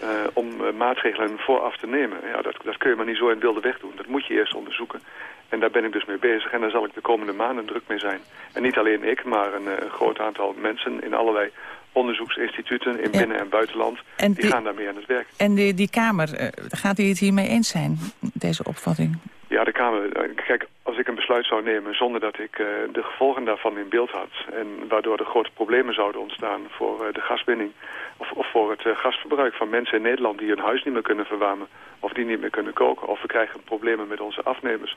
eh, om maatregelen vooraf te nemen. Ja, dat, dat kun je maar niet zo in wilde weg doen. Dat moet je eerst onderzoeken. En daar ben ik dus mee bezig en daar zal ik de komende maanden druk mee zijn. En niet alleen ik, maar een, eh, een groot aantal mensen in allerlei onderzoeksinstituten in binnen- en buitenland. En die, die- gaan daarmee aan het werk. En die, die Kamer, eh, gaat u het hiermee eens zijn, deze opvatting? Ja, de Kamer, eh, kijk, als ik een besluit zou nemen zonder dat ik eh, de gevolgen daarvan in beeld had... en waardoor er grote problemen zouden ontstaan voor eh, de gaswinning... Of, of voor het eh, gasverbruik van mensen in Nederland die hun huis niet meer kunnen verwarmen... of die niet meer kunnen koken, of we krijgen problemen met onze afnemers...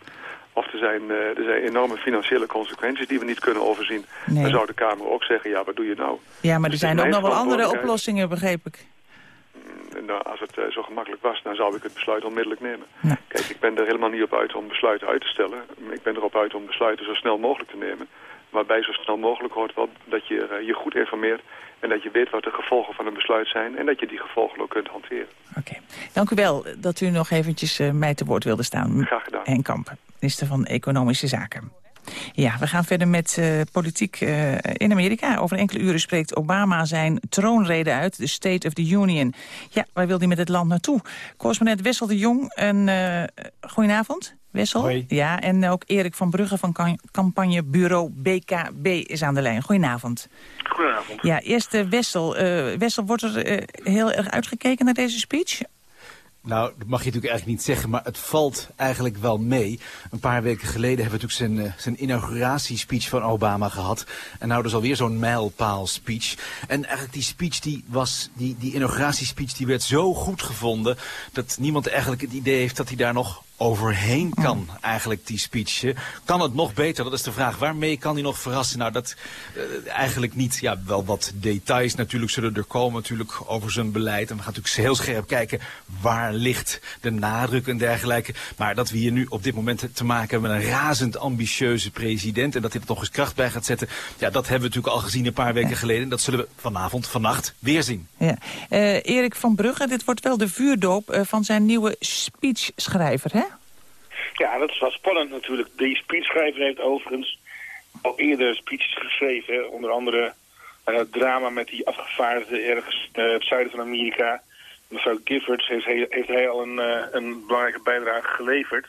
of er zijn, er zijn enorme financiële consequenties die we niet kunnen overzien... Nee. dan zou de Kamer ook zeggen, ja, wat doe je nou? Ja, maar er Dus zijn het ook nog wel andere oplossingen, begreep ik. Nou, als het eh, zo gemakkelijk was, dan zou ik het besluit onmiddellijk nemen. Kijk, ik ben er helemaal niet op uit om besluiten uit te stellen. Ik ben erop uit om besluiten zo snel mogelijk te nemen. Waarbij zo snel mogelijk hoort wel dat je eh, je goed informeert... en dat je weet wat de gevolgen van een besluit zijn... en dat je die gevolgen ook kunt hanteren. Dank u wel dat u nog eventjes eh, mij te woord wilde staan. Graag gedaan. Henk Kamp, minister van Economische Zaken. Ja, we gaan verder met eh, politiek eh, in Amerika. Over enkele uren spreekt Obama zijn troonrede uit, de State of the Union. Ja, waar wil hij met het land naartoe? Correspondent Wessel de Jong, een eh goedenavond. Wessel? Hoi. Ja, en ook Erik van Brugge van campagnebureau BKB is aan de lijn. Goedenavond. Goedenavond. Ja, eerst Wessel. Eh, Wessel, wordt er heel erg uitgekeken naar deze speech? Nou, dat mag je natuurlijk eigenlijk niet zeggen, maar het valt eigenlijk wel mee. Een paar weken geleden hebben we natuurlijk zijn, eh, zijn inauguratiespeech van Obama gehad. En nou, dus alweer zo'n mijlpaal speech. En eigenlijk die speech, die, was, die, die inauguratiespeech, die werd zo goed gevonden... dat niemand eigenlijk het idee heeft dat hij daar nog overheen kan, eigenlijk, die speech. Kan het nog beter? Dat is de vraag. Waarmee kan hij nog verrassen? Nou, dat eh, eigenlijk niet. Ja, wel wat details natuurlijk zullen er komen natuurlijk over zijn beleid. En we gaan natuurlijk heel scherp kijken waar ligt de nadruk en dergelijke. Maar dat we hier nu op dit moment te maken hebben met een razend ambitieuze president... en dat hij er nog eens kracht bij gaat zetten... ja, dat hebben we natuurlijk al gezien een paar weken geleden. En dat zullen we vanavond, vannacht weer zien. Ja. Eh, Erik van Brugge, dit wordt wel de vuurdoop eh, van zijn nieuwe speechschrijver, hè? Ja, dat is wel spannend natuurlijk. Die speechschrijver heeft overigens al eerder speeches geschreven. Onder andere uh, drama met die afgevaardigde ergens uh, het zuiden van Amerika. Mevrouw Giffords heeft, heeft hij al een, uh, een belangrijke bijdrage geleverd.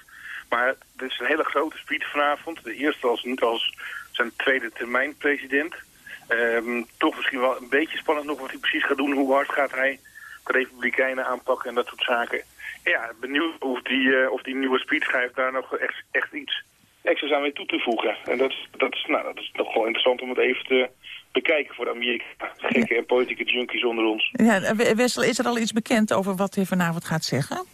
Maar dit is een hele grote speech vanavond. De eerste als, niet als zijn tweede termijn president. Um, toch misschien wel een beetje spannend nog wat hij precies gaat doen. Hoe hard gaat hij de Republikeinen aanpakken en dat soort zaken. Ja, benieuwd of die, uh, of die nieuwe speechschrijver daar nog echt, echt iets extra's aan mee toe te voegen. En dat, dat, is, nou, dat is nog wel interessant om het even te bekijken voor de Amerika. Gekke en politieke junkies onder ons. Ja, Wessel, is er al iets bekend over wat hij vanavond gaat zeggen?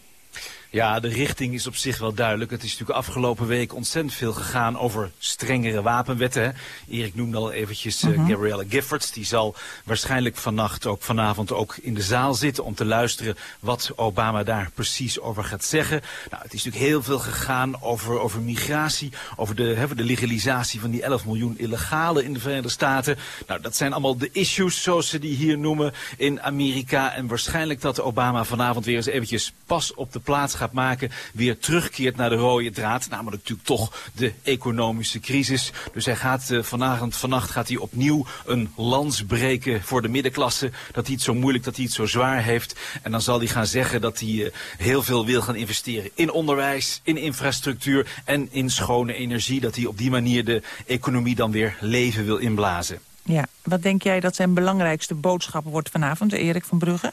Ja, de richting is op zich wel duidelijk. Het is natuurlijk afgelopen week ontzettend veel gegaan over strengere wapenwetten. Hè. Erik noemde al eventjes uh, uh-huh. Gabrielle Giffords. Die zal waarschijnlijk vannacht ook vanavond ook in de zaal zitten om te luisteren wat Obama daar precies over gaat zeggen. Nou, het is natuurlijk heel veel gegaan over, over migratie, over de, hè, de legalisatie van die 11 miljoen illegalen in de Verenigde Staten. Nou, dat zijn allemaal de issues, zoals ze die hier noemen, in Amerika. En waarschijnlijk dat Obama vanavond weer eens eventjes pas op de plaats gaat maken, weer terugkeert naar de rode draad. Namelijk natuurlijk toch de economische crisis. Dus hij gaat uh, vanavond, vannacht gaat hij opnieuw een lans breken voor de middenklasse. Dat hij het zo moeilijk, dat hij het zo zwaar heeft. En dan zal hij gaan zeggen dat hij uh, heel veel wil gaan investeren in onderwijs, in infrastructuur en in schone energie. Dat hij op die manier de economie dan weer leven wil inblazen. Ja, wat denk jij dat zijn belangrijkste boodschap wordt vanavond, Erik van Brugge?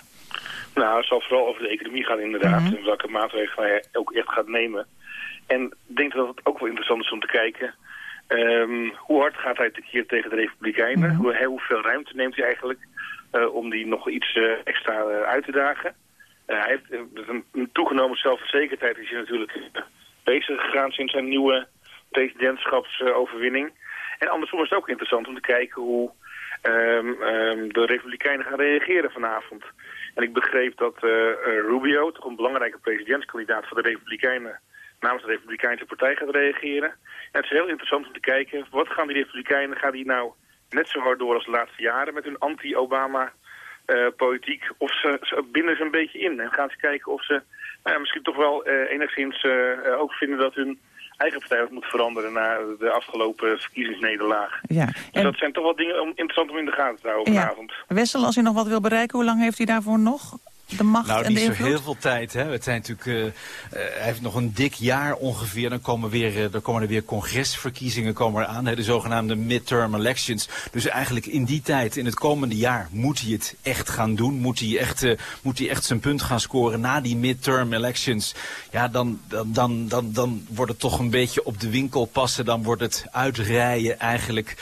Nou, het zal vooral over de economie gaan inderdaad. Mm -hmm. En welke maatregelen hij ook echt gaat nemen. En ik denk dat het ook wel interessant is om te kijken... Um, hoe hard gaat hij tekeer tegen de Republikeinen? Mm -hmm. hoe, hoeveel ruimte neemt hij eigenlijk uh, om die nog iets uh, extra uh, uit te dagen? hij heeft een, een toegenomen zelfverzekerdheid is hij natuurlijk bezig gegaan sinds zijn nieuwe presidentschapsoverwinning. en andersom is het ook interessant om te kijken hoe um, um, de Republikeinen gaan reageren vanavond. En ik begreep dat uh, uh, Rubio, toch een belangrijke presidentskandidaat van de Republikeinen, namens de Republikeinse partij gaat reageren. En het is heel interessant om te kijken, wat gaan die Republikeinen, gaan die nou net zo hard door als de laatste jaren met hun anti-Obama uh, politiek, of ze, ze, binden ze een beetje in en gaan ze kijken of ze nou ja, misschien toch wel enigszins ook vinden dat hun eigen partij moet veranderen na de afgelopen verkiezingsnederlaag. Ja. Dus en... dat zijn toch wel dingen om, interessant om in de gaten te houden vanavond. Ja. Wessel, als u nog wat wil bereiken, hoe lang heeft hij daarvoor nog? De macht nou, en de niet zo heel veel tijd. Hè. Het zijn natuurlijk, uh, uh, hij heeft nog een dik jaar ongeveer. Dan komen, weer, uh, dan komen er weer congresverkiezingen komen er aan. Hè, de zogenaamde midterm elections. Dus eigenlijk in die tijd, in het komende jaar, moet hij het echt gaan doen. Moet hij echt, moet hij echt zijn punt gaan scoren na die midterm elections. Ja, dan, dan, dan, dan, dan wordt het toch een beetje op de winkel passen. Dan wordt het uitrijden eigenlijk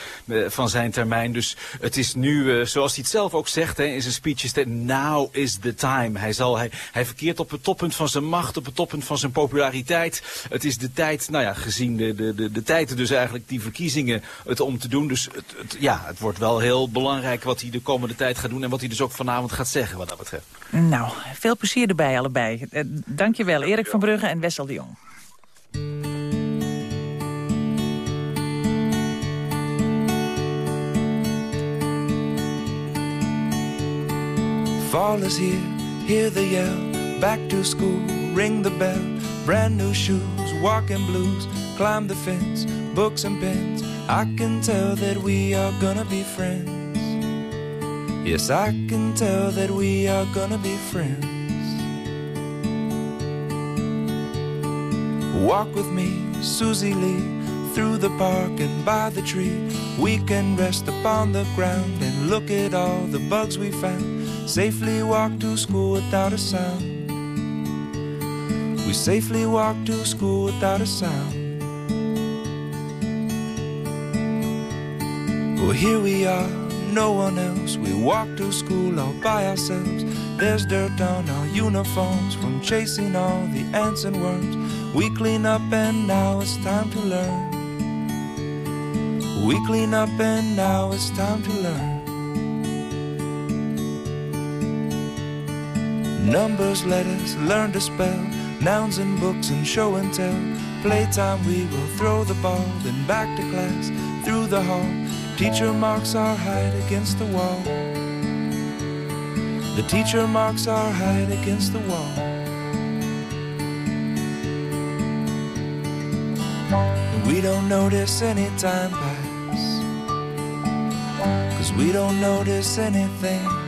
van zijn termijn. Dus het is nu, zoals hij het zelf ook zegt hè, in zijn speeches, now is the time. Hij, zal, hij, hij verkeert op het toppunt van zijn macht, op het toppunt van zijn populariteit. Het is de tijd, nou ja, gezien de, de, de, de tijden dus eigenlijk die verkiezingen het om te doen. Dus het, het, ja, het wordt wel heel belangrijk wat hij de komende tijd gaat doen... en wat hij dus ook vanavond gaat zeggen wat dat betreft. Nou, veel plezier erbij allebei. Uh, dankjewel, Erik van Brugge en Wessel de Jong. Fall is here, hear the yell, back to school, ring the bell, brand new shoes, walking blues, climb the fence, books and pens. I can tell that we are gonna be friends. Yes, I can tell that we are gonna be friends. Walk with me, Susie Lee, through the park and by the tree. We can rest upon the ground and look at all the bugs we found. Safely walk to school without a sound. We safely walk to school without a sound. Well, here we are, no one else. We walk to school all by ourselves. There's dirt on our uniforms from chasing all the ants and worms. We clean up and now it's time to learn. We clean up and now it's time to learn. Numbers, letters, learn to spell, nouns and books and show and tell. Playtime, we will throw the ball, then back to class, through the hall. Teacher marks our height against the wall. The teacher marks our height against the wall. we don't notice any time pass. Cause we don't notice anything.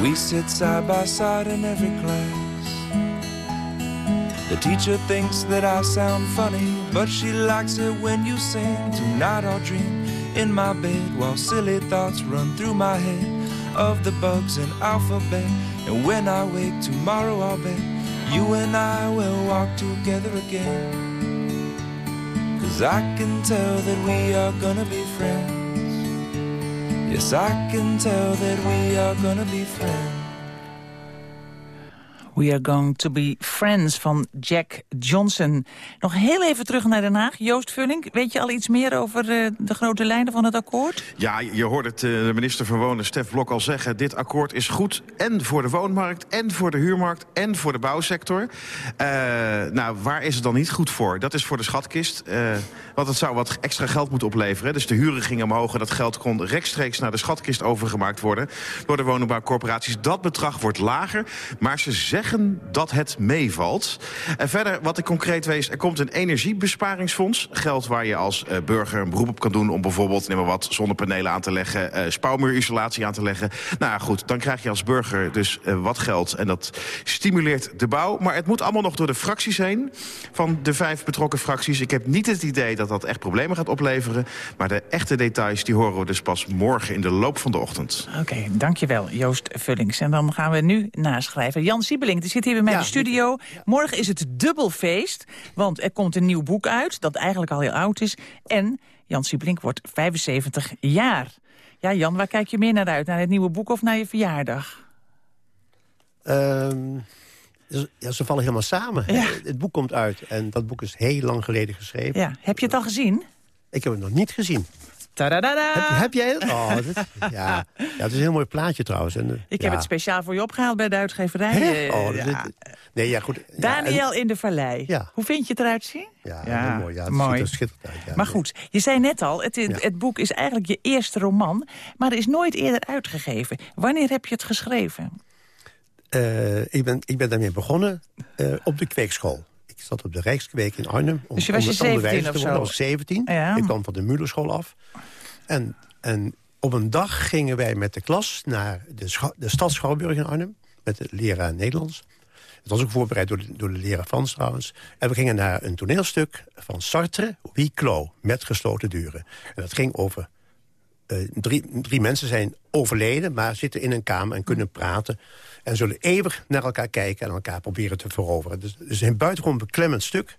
We sit side by side in every class. The teacher thinks that I sound funny, but she likes it when you sing. Tonight I'll dream in my bed while silly thoughts run through my head of the bugs in alphabet. And when I wake tomorrow, I'll bet you and I will walk together again. Cause I can tell that we are gonna be friends. Yes, I can tell that we are gonna be friends. We are going to be friends van Jack Johnson. Nog heel even terug naar Den Haag. Joost Vullink, weet je al iets meer over uh, de grote lijnen van het akkoord? Ja, je hoort het uh, de minister van Wonen, Stef Blok, al zeggen. Dit akkoord is goed en voor de woonmarkt, en voor de huurmarkt, en voor de bouwsector. Uh, nou, waar is het dan niet goed voor? Dat is voor de schatkist. want het zou wat extra geld moeten opleveren. Dus de huren gingen omhoog dat geld kon rechtstreeks naar de schatkist overgemaakt worden. Door de woningbouwcorporaties. Dat bedrag wordt lager, maar ze zeggen dat het meevalt. En verder, wat ik concreet wees, er komt een energiebesparingsfonds. Geld waar je als uh, burger een beroep op kan doen... om bijvoorbeeld neem maar wat, zonnepanelen aan te leggen... Uh, spouwmuurisolatie aan te leggen. Nou goed, dan krijg je als burger dus uh, wat geld. En dat stimuleert de bouw. Maar het moet allemaal nog door de fracties heen... van de vijf betrokken fracties. Ik heb niet het idee dat dat echt problemen gaat opleveren. Maar de echte details die horen we dus pas morgen in de loop van de ochtend. Oké, okay, dankjewel Joost Vullings. En dan gaan we nu naschrijven. Jan Siebeling die zit hier bij mij in de studio. Morgen is het dubbelfeest, want er komt een nieuw boek uit... dat eigenlijk al heel oud is. En Jan Sieblink wordt 75 jaar. Ja, Jan, waar kijk je meer naar uit? Naar het nieuwe boek of naar je verjaardag? Um, ja, ze vallen helemaal samen. Ja. Het boek komt uit en dat boek is heel lang geleden geschreven. Ja. Heb je het al gezien? Ik heb het nog niet gezien. Heb, heb, jij het? Oh, dit, ja. ja, het is een heel mooi plaatje trouwens. En, ik heb het speciaal voor je opgehaald bij de uitgeverij. Oh, ja. nee, ja, goed. Daniel in de Vallei. Ja. Hoe vind je het eruit zien? Ja, heel mooi. Ja, het mooi. ziet er schitterend uit. Ja, maar goed, je zei net al, het, het boek is eigenlijk je eerste roman... maar er is nooit eerder uitgegeven. Wanneer heb je het geschreven? Uh, ik, ben, ik ben daarmee begonnen uh, op de kweekschool. Ik zat op de Rijkskweek in Arnhem. Om, dus je was je 17 of zo? Ik was 17. Ja. Ik kwam van de Mulerschool af. En, en op een dag gingen wij met de klas naar de, de stad Schouwburg in Arnhem... met de leraar Nederlands. Het was ook voorbereid door de, door de leraar Frans trouwens. En we gingen naar een toneelstuk van Sartre, Wie met gesloten deuren. En dat ging over... Uh, drie, drie mensen zijn overleden, maar zitten in een kamer en kunnen praten... en zullen eeuwig naar elkaar kijken en elkaar proberen te veroveren. Dus, dus een buitengewoon beklemmend stuk.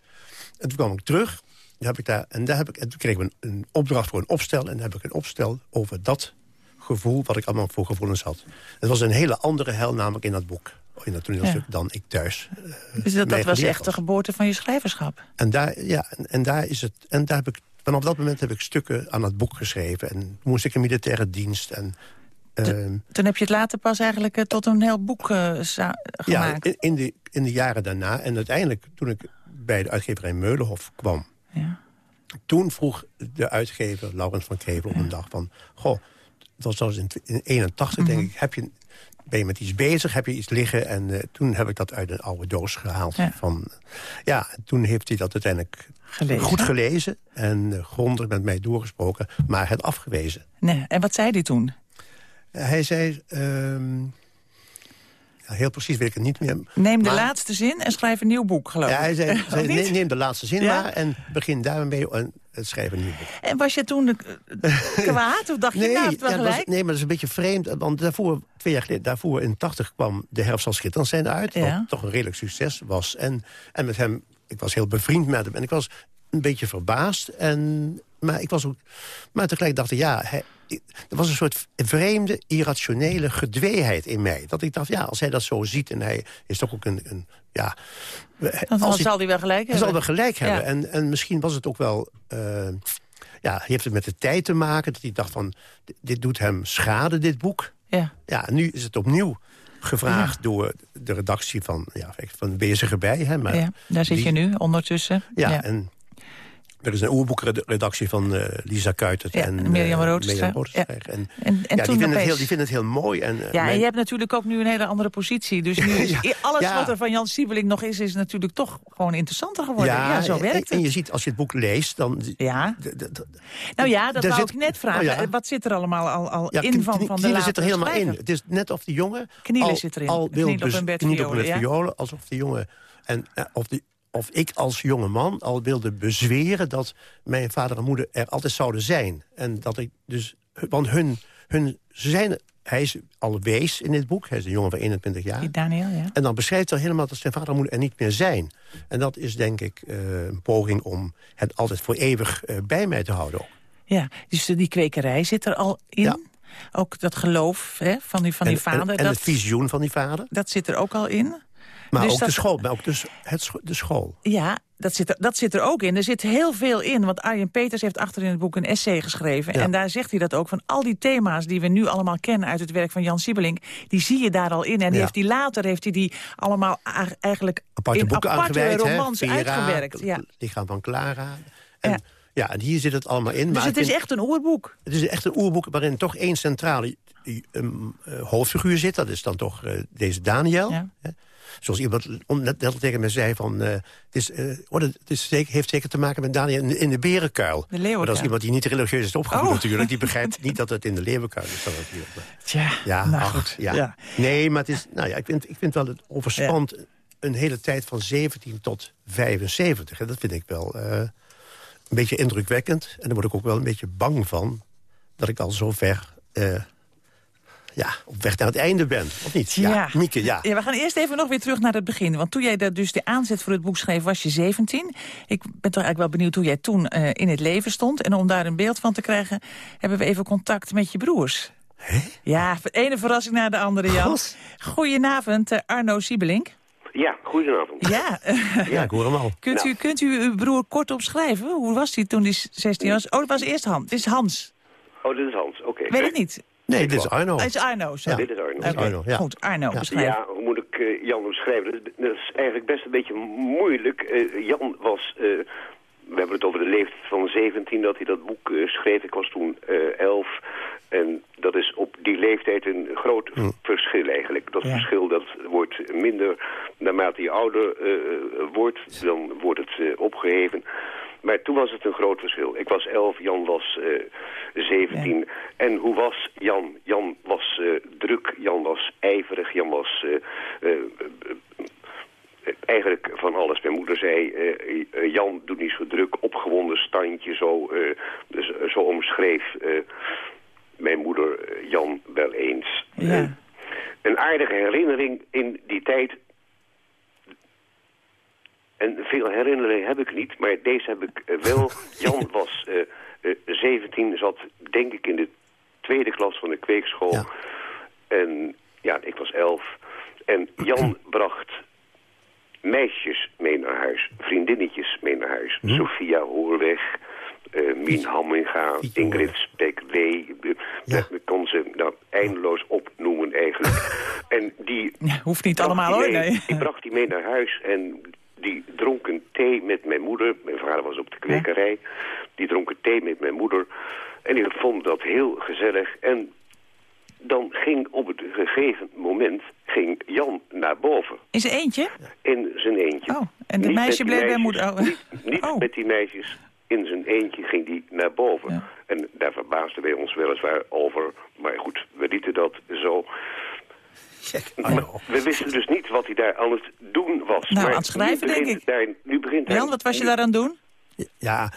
En toen kwam ik terug heb ik daar, en daar heb ik, en toen kregen we een, een, opdracht voor een opstel... en dan heb ik een opstel over dat gevoel wat ik allemaal voor gevoelens had. Het was een hele andere hel namelijk in dat boek. In dat toneelstuk ja. dan ik thuis. Uh, dus dat, dat was echt de geboorte van je schrijverschap? En daar, ja, en, en, daar is het. En daar heb ik, vanaf dat moment heb ik stukken aan het boek geschreven. En moest ik een militaire dienst. En, uh, toen heb je het later pas eigenlijk uh, tot een heel boek uh, gemaakt? Ja, in, in, de, in de jaren daarna. En uiteindelijk, toen ik bij de uitgeverij Meulenhof kwam... Ja. Toen vroeg de uitgever, Laurens van Krevel, op een dag van... Goh, dat was in 81, denk ik, heb je, ben je met iets bezig, heb je iets liggen... en uh, toen heb ik dat uit een oude doos gehaald. Ja, van, ja toen heeft hij dat uiteindelijk gelezen. goed gelezen... en uh, grondig met mij doorgesproken, maar het afgewezen. Nee, en wat zei hij toen? hij zei... Uh, heel precies weet ik het niet meer. Neem de laatste zin en schrijf een nieuw boek, geloof ik. Ja, hij zei, zei neem, neem, de laatste zin ja? maar en begin daarmee en het schrijven een nieuw boek. En was je toen kwaad of dacht je, nee, nou, het wel ja, gelijk? Was, nee, maar dat is een beetje vreemd. Want daarvoor, twee jaar geleden, daarvoor in 80 kwam De Herfst zal schitterend zijn uit. Wat toch een redelijk succes was. En, en met hem, ik was heel bevriend met hem. En ik was een beetje verbaasd. En, maar ik was ook, maar tegelijk dacht ik, ja, hij, er was een soort vreemde, irrationele gedweeheid in mij. Dat ik dacht, ja, als hij dat zo ziet en hij is toch ook een... een ja, dan als zal hij wel gelijk hebben. Zal wel gelijk hebben. En, en misschien was het ook wel... Uh, ja, heeft het met de tijd te maken. Dat hij dacht van, dit doet hem schade, dit boek. Ja. Ja, nu is het opnieuw gevraagd ja. door de redactie van, ja, van Bezig erbij. Hè, maar ja, daar zit je nu ondertussen. Ja, ja. en Er is een oerboekredactie van uh, Lisa Kuitert ja, en Mirjam uh, Roodenstra. Ja. En, en, en, ja, die, vinden het heel, die vinden het heel mooi. En, uh, ja, mijn... en je hebt natuurlijk ook nu een hele andere positie. Dus nu is alles wat er van Jan Siebeling nog is... is natuurlijk toch gewoon interessanter geworden. Ja, zo werkt en, het. En je ziet, als je het boek leest, dan... Ja. Nou ja, dat wou zit, ik net vragen. Oh, wat zit er allemaal al, al in van, van de zit er helemaal in. Het is net of die jongen... Knielen al, zit erin. Al wil Knielen op een bed knielen op een bed violen, violen, alsof die jongen... En, of die, of ik als jonge man al wilde bezweren... dat mijn vader en moeder er altijd zouden zijn. En dat ik dus... Want hun, hun ze zijn... Hij is al wees in dit boek. Hij is een jongen van 21 jaar. Daniel, ja. En dan beschrijft hij helemaal dat zijn vader en moeder er niet meer zijn. En dat is denk ik uh, een poging om het altijd voor eeuwig uh, bij mij te houden. Ja, dus die kwekerij zit er al in. Ja. Ook dat geloof hè, van die, van en, die vader. En, en dat, het visioen van die vader. Dat zit er ook al in. Maar dus ook dat, de school, maar ook de, het, de school. Ja, dat zit, er, dat zit er ook in. Er zit heel veel in, want Arjen Peters heeft achter in het boek een essay geschreven. Ja. En daar zegt hij dat ook, van al die thema's die we nu allemaal kennen uit het werk van Jan Siebelink, die zie je daar al in. En Ja. heeft die later heeft hij die allemaal eigenlijk Aparte in boeken aparte romans Vera, uitgewerkt. Ja. Lichaam van Clara. En, Ja. ja. en hier zit het allemaal in. Dus maar het is vind- echt een oerboek. Het is echt een oerboek waarin toch één centrale um, uh, hoofdfiguur zit. Dat is dan toch uh, deze Daniel. Ja. Zoals iemand net, net tegen me zei van... uh, het, is, uh, oh, het is zeker, heeft zeker te maken met Daniel in, in de berenkuil. De leeuwenkuil. Maar dat is iemand die niet religieus is opgevoed Oh. natuurlijk. Die begrijpt niet dat het in de leeuwenkuil is. Tja, Ja, nou ach, goed. Ja. Ja. Nee, maar het is, nou ja, ik, vind, ik vind wel het overspant een hele tijd van 17 tot 75. En dat vind ik wel uh, een beetje indrukwekkend. En daar word ik ook wel een beetje bang van... dat ik al zo ver uh, ja, op weg naar het einde ben. Of niet? Ja, Mieke, ja. Ja, we gaan eerst even nog weer terug naar het begin. Want toen jij dat dus de aanzet voor het boek schreef, was je 17. Ik ben toch eigenlijk wel benieuwd hoe jij toen uh, in het leven stond. En om daar een beeld van te krijgen, hebben we even contact met je broers. Hè? Ja, de ene verrassing naar de andere, Jan. Goedenavond, uh, Arno Siebelink. Ja, goedenavond. Ja, Ja, ik hoor hem al. kunt, u, kunt u uw broer kort omschrijven? Hoe was hij toen hij 16 was? Oh, dat was eerst Hans. Het is Hans. Oh, dit is Hans, oké. Weet het niet? Nee, dit is Arno. Het is Arno, zo. Ja, dit is Arno. Arno, ja. Goed, Arno, Ja. beschrijf. Ja, hoe moet ik eh, Jan omschrijven? Dat, is eigenlijk best een beetje moeilijk. Eh, Jan was... eh, we hebben het over de leeftijd van 17 dat hij dat boek schreef. Ik was toen eh 11. En dat is op die leeftijd een groot Hm. verschil eigenlijk. Dat Ja. verschil dat wordt minder naarmate je ouder eh, wordt. Dan wordt het eh, opgeheven. Maar toen was het een groot verschil. Ik was 11, Jan was eh 17. En hoe was Jan? Jan was eh, druk, Jan was ijverig, Jan was... eh, eigenlijk van alles. Mijn moeder zei, Jan doet niet zo druk, opgewonden standje, zo, dus, eh, zo omschreef mijn moeder Jan wel eens. Ja. Een aardige herinnering in die tijd. En veel herinneringen heb ik niet, maar deze heb ik eh, wel. Jan was eh, eh, 17, zat denk ik in de tweede klas van de kweekschool. Ja. En ja, ik was 11. En Jan bracht meisjes mee naar huis, vriendinnetjes mee naar huis. Hm? Sophia Hoorweg, eh Mien Hamminga, Ingrid Spek-Lee. eh, Ja. Ik kon ze nou, eindeloos opnoemen eigenlijk. en die Ja, hoeft niet allemaal hoor, mee- nee. Die bracht die mee naar huis en die dronken thee met mijn moeder. Mijn vader was op de kwekerij. Die dronken thee met mijn moeder. En ik vond dat heel gezellig. En dan ging op het gegeven moment ging Jan naar boven. In zijn eentje? In zijn eentje. Oh, en Niet meisje bleef bij moeder. Oh. Niet, niet Oh. met die meisjes. In zijn eentje ging die naar boven. Ja. En daar verbaasden wij ons weliswaar over. Maar goed, we lieten dat zo. We wisten dus niet wat hij daar aan het doen was. Nou, maar aan het schrijven, nu denk begint ik. Daar, nu begint hij- Jan, wat was je daar aan het doen? Ja,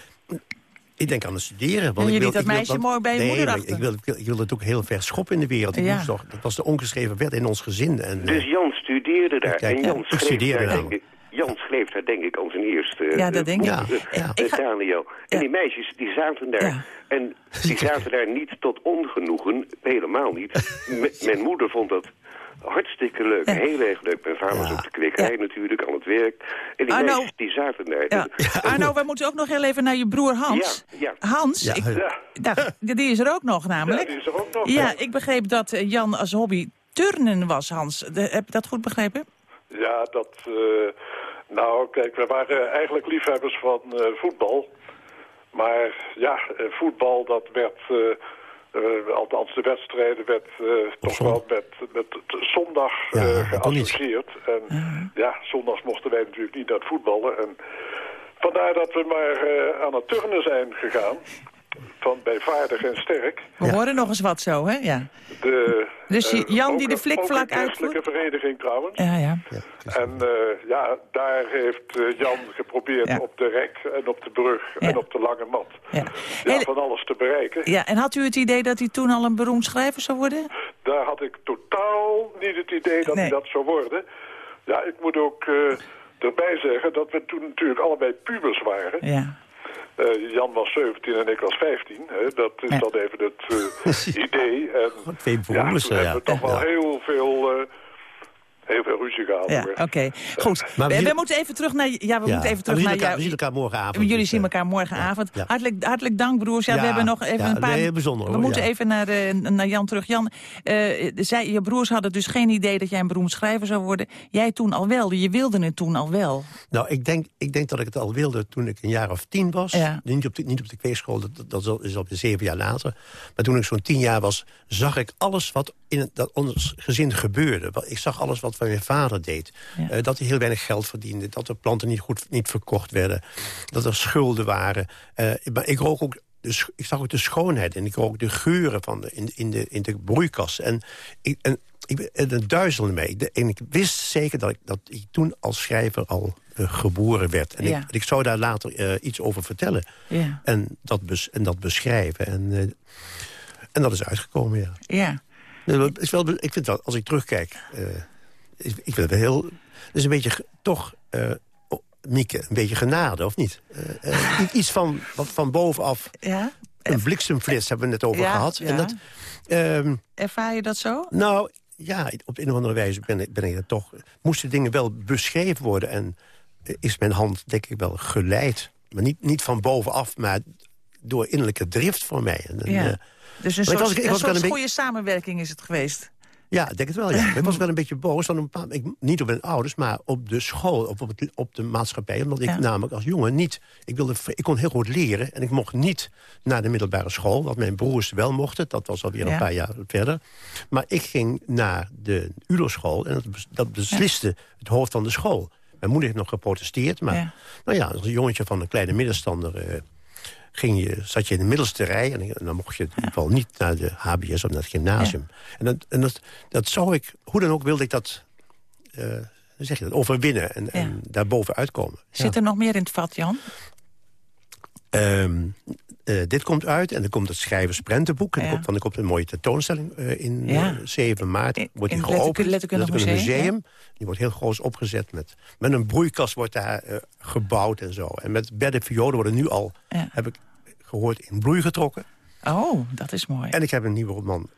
ik denk aan het studeren. Want En je ik wil, liet dat ik meisje mooi bij je nee, moeder achter. Ik wil, ik, wil, ik wil het ook heel ver schoppen in de wereld. Ik Ja. moest toch, dat was de ongeschreven wet in ons gezin. En, Dus Jan studeerde daar. Kijk, en ja, Jan studeerde daar, daar. denk ik, Jan schreef daar denk ik aan zijn eerste Ja, eh, dat denk ik. eh, Ja, ja. eh, Ik ga- Daniel. En Ja. die meisjes die zaten daar. Ja. En die zaten daar niet tot ongenoegen. Helemaal niet. M- mijn moeder vond dat hartstikke leuk. Ja. Heel erg leuk. Mijn vader was Ja. op de kwekerij natuurlijk, aan het werk. En die Arno. meisjes die zaten daar. Ja. Arno, wij moeten ook nog heel even naar je broer Hans. Ja, ja. Hans, Ja, ik, ja. daar- die is er ook nog namelijk. Ja, die is er ook nog. Ja, ik begreep dat eh, Jan als hobby turnen was, Hans. De- heb je dat goed begrepen? Ja, dat... eh, nou, kijk, we waren eigenlijk liefhebbers van eh, voetbal. Maar ja, voetbal dat werd... eh, eh, althans, de wedstrijden werd eh, toch wel met, met zondag Ja, eh, geassocieerd. En ja, zondags mochten wij natuurlijk niet naar het voetballen. En vandaar dat we maar eh, aan het turnen zijn gegaan. Van bij vaardig en sterk. We horen nog eens wat zo, hè? Ja. De, Dus eh, Jan die de flikvlak ook een christelijke vereniging trouwens. Ja, ja. En eh, ja, daar heeft eh, Jan geprobeerd Ja. op de rek en op de brug en op de lange mat. Ja. Ja, van alles te bereiken. ja. En had u het idee dat hij toen al een beroemd schrijver zou worden? Daar had ik totaal niet het idee dat hij dat zou worden. Ja, ik moet ook eh, erbij zeggen dat we toen natuurlijk allebei pubers waren. Ja. Eh, Jan was 17 en ik was 15. Hè. Dat is dan even het eh, idee. En, Twee ja, toen ja. hebben we toch wel Ja. heel veel, eh, heel veel ruzie gehad. Ja, oké. Goed. Maar we we, zien- we moeten even terug naar... Ja, we Ja. moeten even terug naar elkaar- jou. we zien elkaar morgenavond, Jullie dus, zien eh, elkaar morgenavond. ja. Hartelijk, hartelijk dank, broers. Ja, Ja, we hebben nog even ja, een paar... heel bijzonder, we moeten ja. even naar, eh, naar Jan terug. Jan, eh, zij, je broers hadden dus geen idee dat jij een beroemd schrijver zou worden. Jij toen al wel. Je wilde het toen al wel. Nou, ik denk, ik denk dat ik het al wilde toen ik een jaar of tien was. Ja. Niet, op de, niet op de kweekschool, dat, dat is al- zeven jaar later. Maar toen ik zo'n tien jaar was, zag ik alles wat in het, dat ons gezin gebeurde. Ik zag alles wat mijn vader deed. Eh, dat hij heel weinig geld verdiende. Dat de planten niet goed niet verkocht werden. Dat er schulden waren. Eh, maar ik rook ook... sch- ik zag ook de schoonheid en ik rook de geuren van de, in, in, de, in de broeikas. En, ik, en, ik, en het duizelde mij. En ik wist zeker dat ik, dat ik toen als schrijver al eh, geboren werd. En, Ja. ik, en ik zou daar later eh, iets over vertellen. Ja. En, dat bes, en dat beschrijven. En, eh, en dat is uitgekomen, ja. Ja. Is wel, ik vind dat, als ik terugkijk... ik, vind het wel heel... Is een beetje, toch, Mieke, een beetje genade, of niet? Eh, eh, iets van, van bovenaf... Ja? Een bliksemflits hebben we het net over Ja, gehad. ja. En dat, ehm, Ervaar je dat zo? nou, ja, op een of andere wijze ben ik, ben ik er toch... Moesten dingen wel beschreven worden en is mijn hand, denk ik, wel geleid. Maar niet, niet van bovenaf, maar door innerlijke drift voor mij. En, en, Ja. Dus een ik soort, was- ik een soort beetje- goede samenwerking is het geweest. Ja, ik denk het wel, ja. Ik was wel een beetje boos. Want een bepaald- ik, niet op mijn ouders, maar op de school, op, op, het, op de maatschappij. Omdat ik Ja. namelijk als jongen niet... Ik, wilde, ik kon heel goed leren en ik mocht niet naar de middelbare school. Wat mijn broers wel mochten. Dat was alweer Ja. een paar jaar verder. Maar ik ging naar de ULO-school en dat, dat besliste het hoofd van de school. Mijn moeder heeft nog geprotesteerd. Maar nou ja, als een jongetje van een kleine middenstander... eh, ging je, zat je in de middelste rij en, dan mocht je in ieder geval niet naar de HBS of naar het gymnasium. En, dat, en dat, dat zou ik, hoe dan ook wilde ik dat, eh, zeg je dat, overwinnen en, en daarboven uitkomen. Zit er nog meer in het vat, Jan? Ehm, eh, dit komt uit en er komt het schrijversprentenboek. En Ja. komt, dan komt een mooie tentoonstelling eh, in Ja. eh, 7 maart. wordt in die geopend. Letterkundig Letterkundig Museum, Die wordt heel groot opgezet. Met, met een broeikas wordt daar gebouwd en zo. En met bedden violen worden nu al, heb ik gehoord, in bloei getrokken. Oh, dat is mooi. En ik heb een nieuwe roman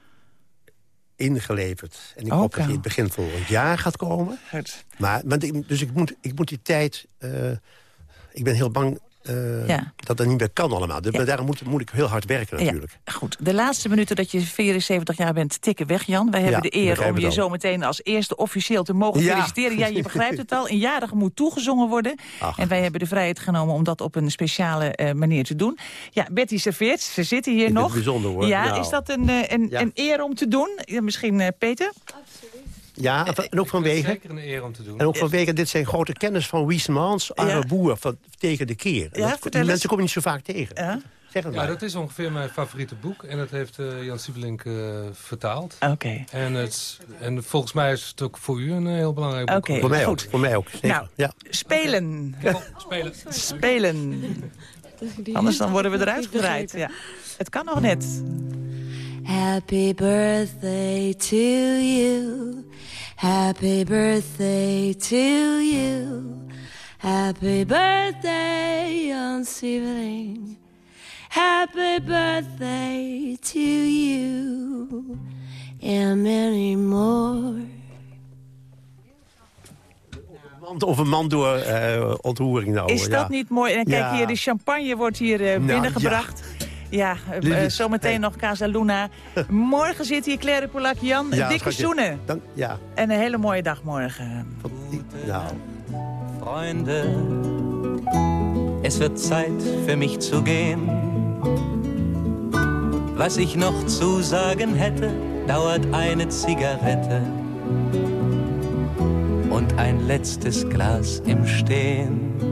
ingeleverd. En ik Oh, hoop dat die Kou. in het begin volgend jaar gaat komen. Goed. Maar, maar dus ik moet, ik moet die tijd... ik ben heel bang eh, Ja. dat dat niet meer kan allemaal. Dus, daarom moet, moet ik heel hard werken natuurlijk. Ja, goed. De laatste minuten dat je 74 jaar bent tikken weg, Jan. Wij hebben Ja, de eer om je zo meteen als eerste officieel te mogen Ja. feliciteren. Ja, je begrijpt het al. Een jarige moet toegezongen worden. Ach. En wij hebben de vrijheid genomen om dat op een speciale eh, manier te doen. Ja, Betty serveert. Ze zitten hier nog. bijzonder, hoor. Ja, Nou. is dat een, eh, een, Ja. een eer om te doen? Ja, misschien eh, Peter? Ja, en, ook vanwege... Zeker een eer om te doen. En ook vanwege, dit zijn grote kennis van Wiesmans, Arre Boer, van, tegen de keer. En Ja, dat- vertel die mensen kom je niet zo vaak tegen. Zeg het Ja, maar. dat is ongeveer mijn favoriete boek. En dat heeft eh, Jan Siebelink eh, vertaald. Oké. En, het, en volgens mij is het ook voor u een eh, heel belangrijk boek. Oké, Voor mij goed. ook. Voor mij ook. Zeker. Nou, ja. spelen. Spelen. Spelen. Anders dan worden we eruit gedraaid. Ja. Het kan nog net. Happy birthday to you. Happy birthday to you. Happy birthday, Jan Sieveling. Happy birthday to you. And many more. Want Of een man door eh, ontroering nou. Is ja. dat niet mooi? En kijk Ja. hier, de champagne wordt hier Nou, binnengebracht. Ja, eh, zometeen nog Casa Luna. Morgen zit hier Claire Polak. Jan, Ja, dikke zoenen. Dan, ja. En een hele mooie dag morgen. Nou. Freunde, Es wird Zeit für mich zu gehen. Was ich noch zu sagen hätte, dauert eine Zigarette und ein letztes Glas im Stehen.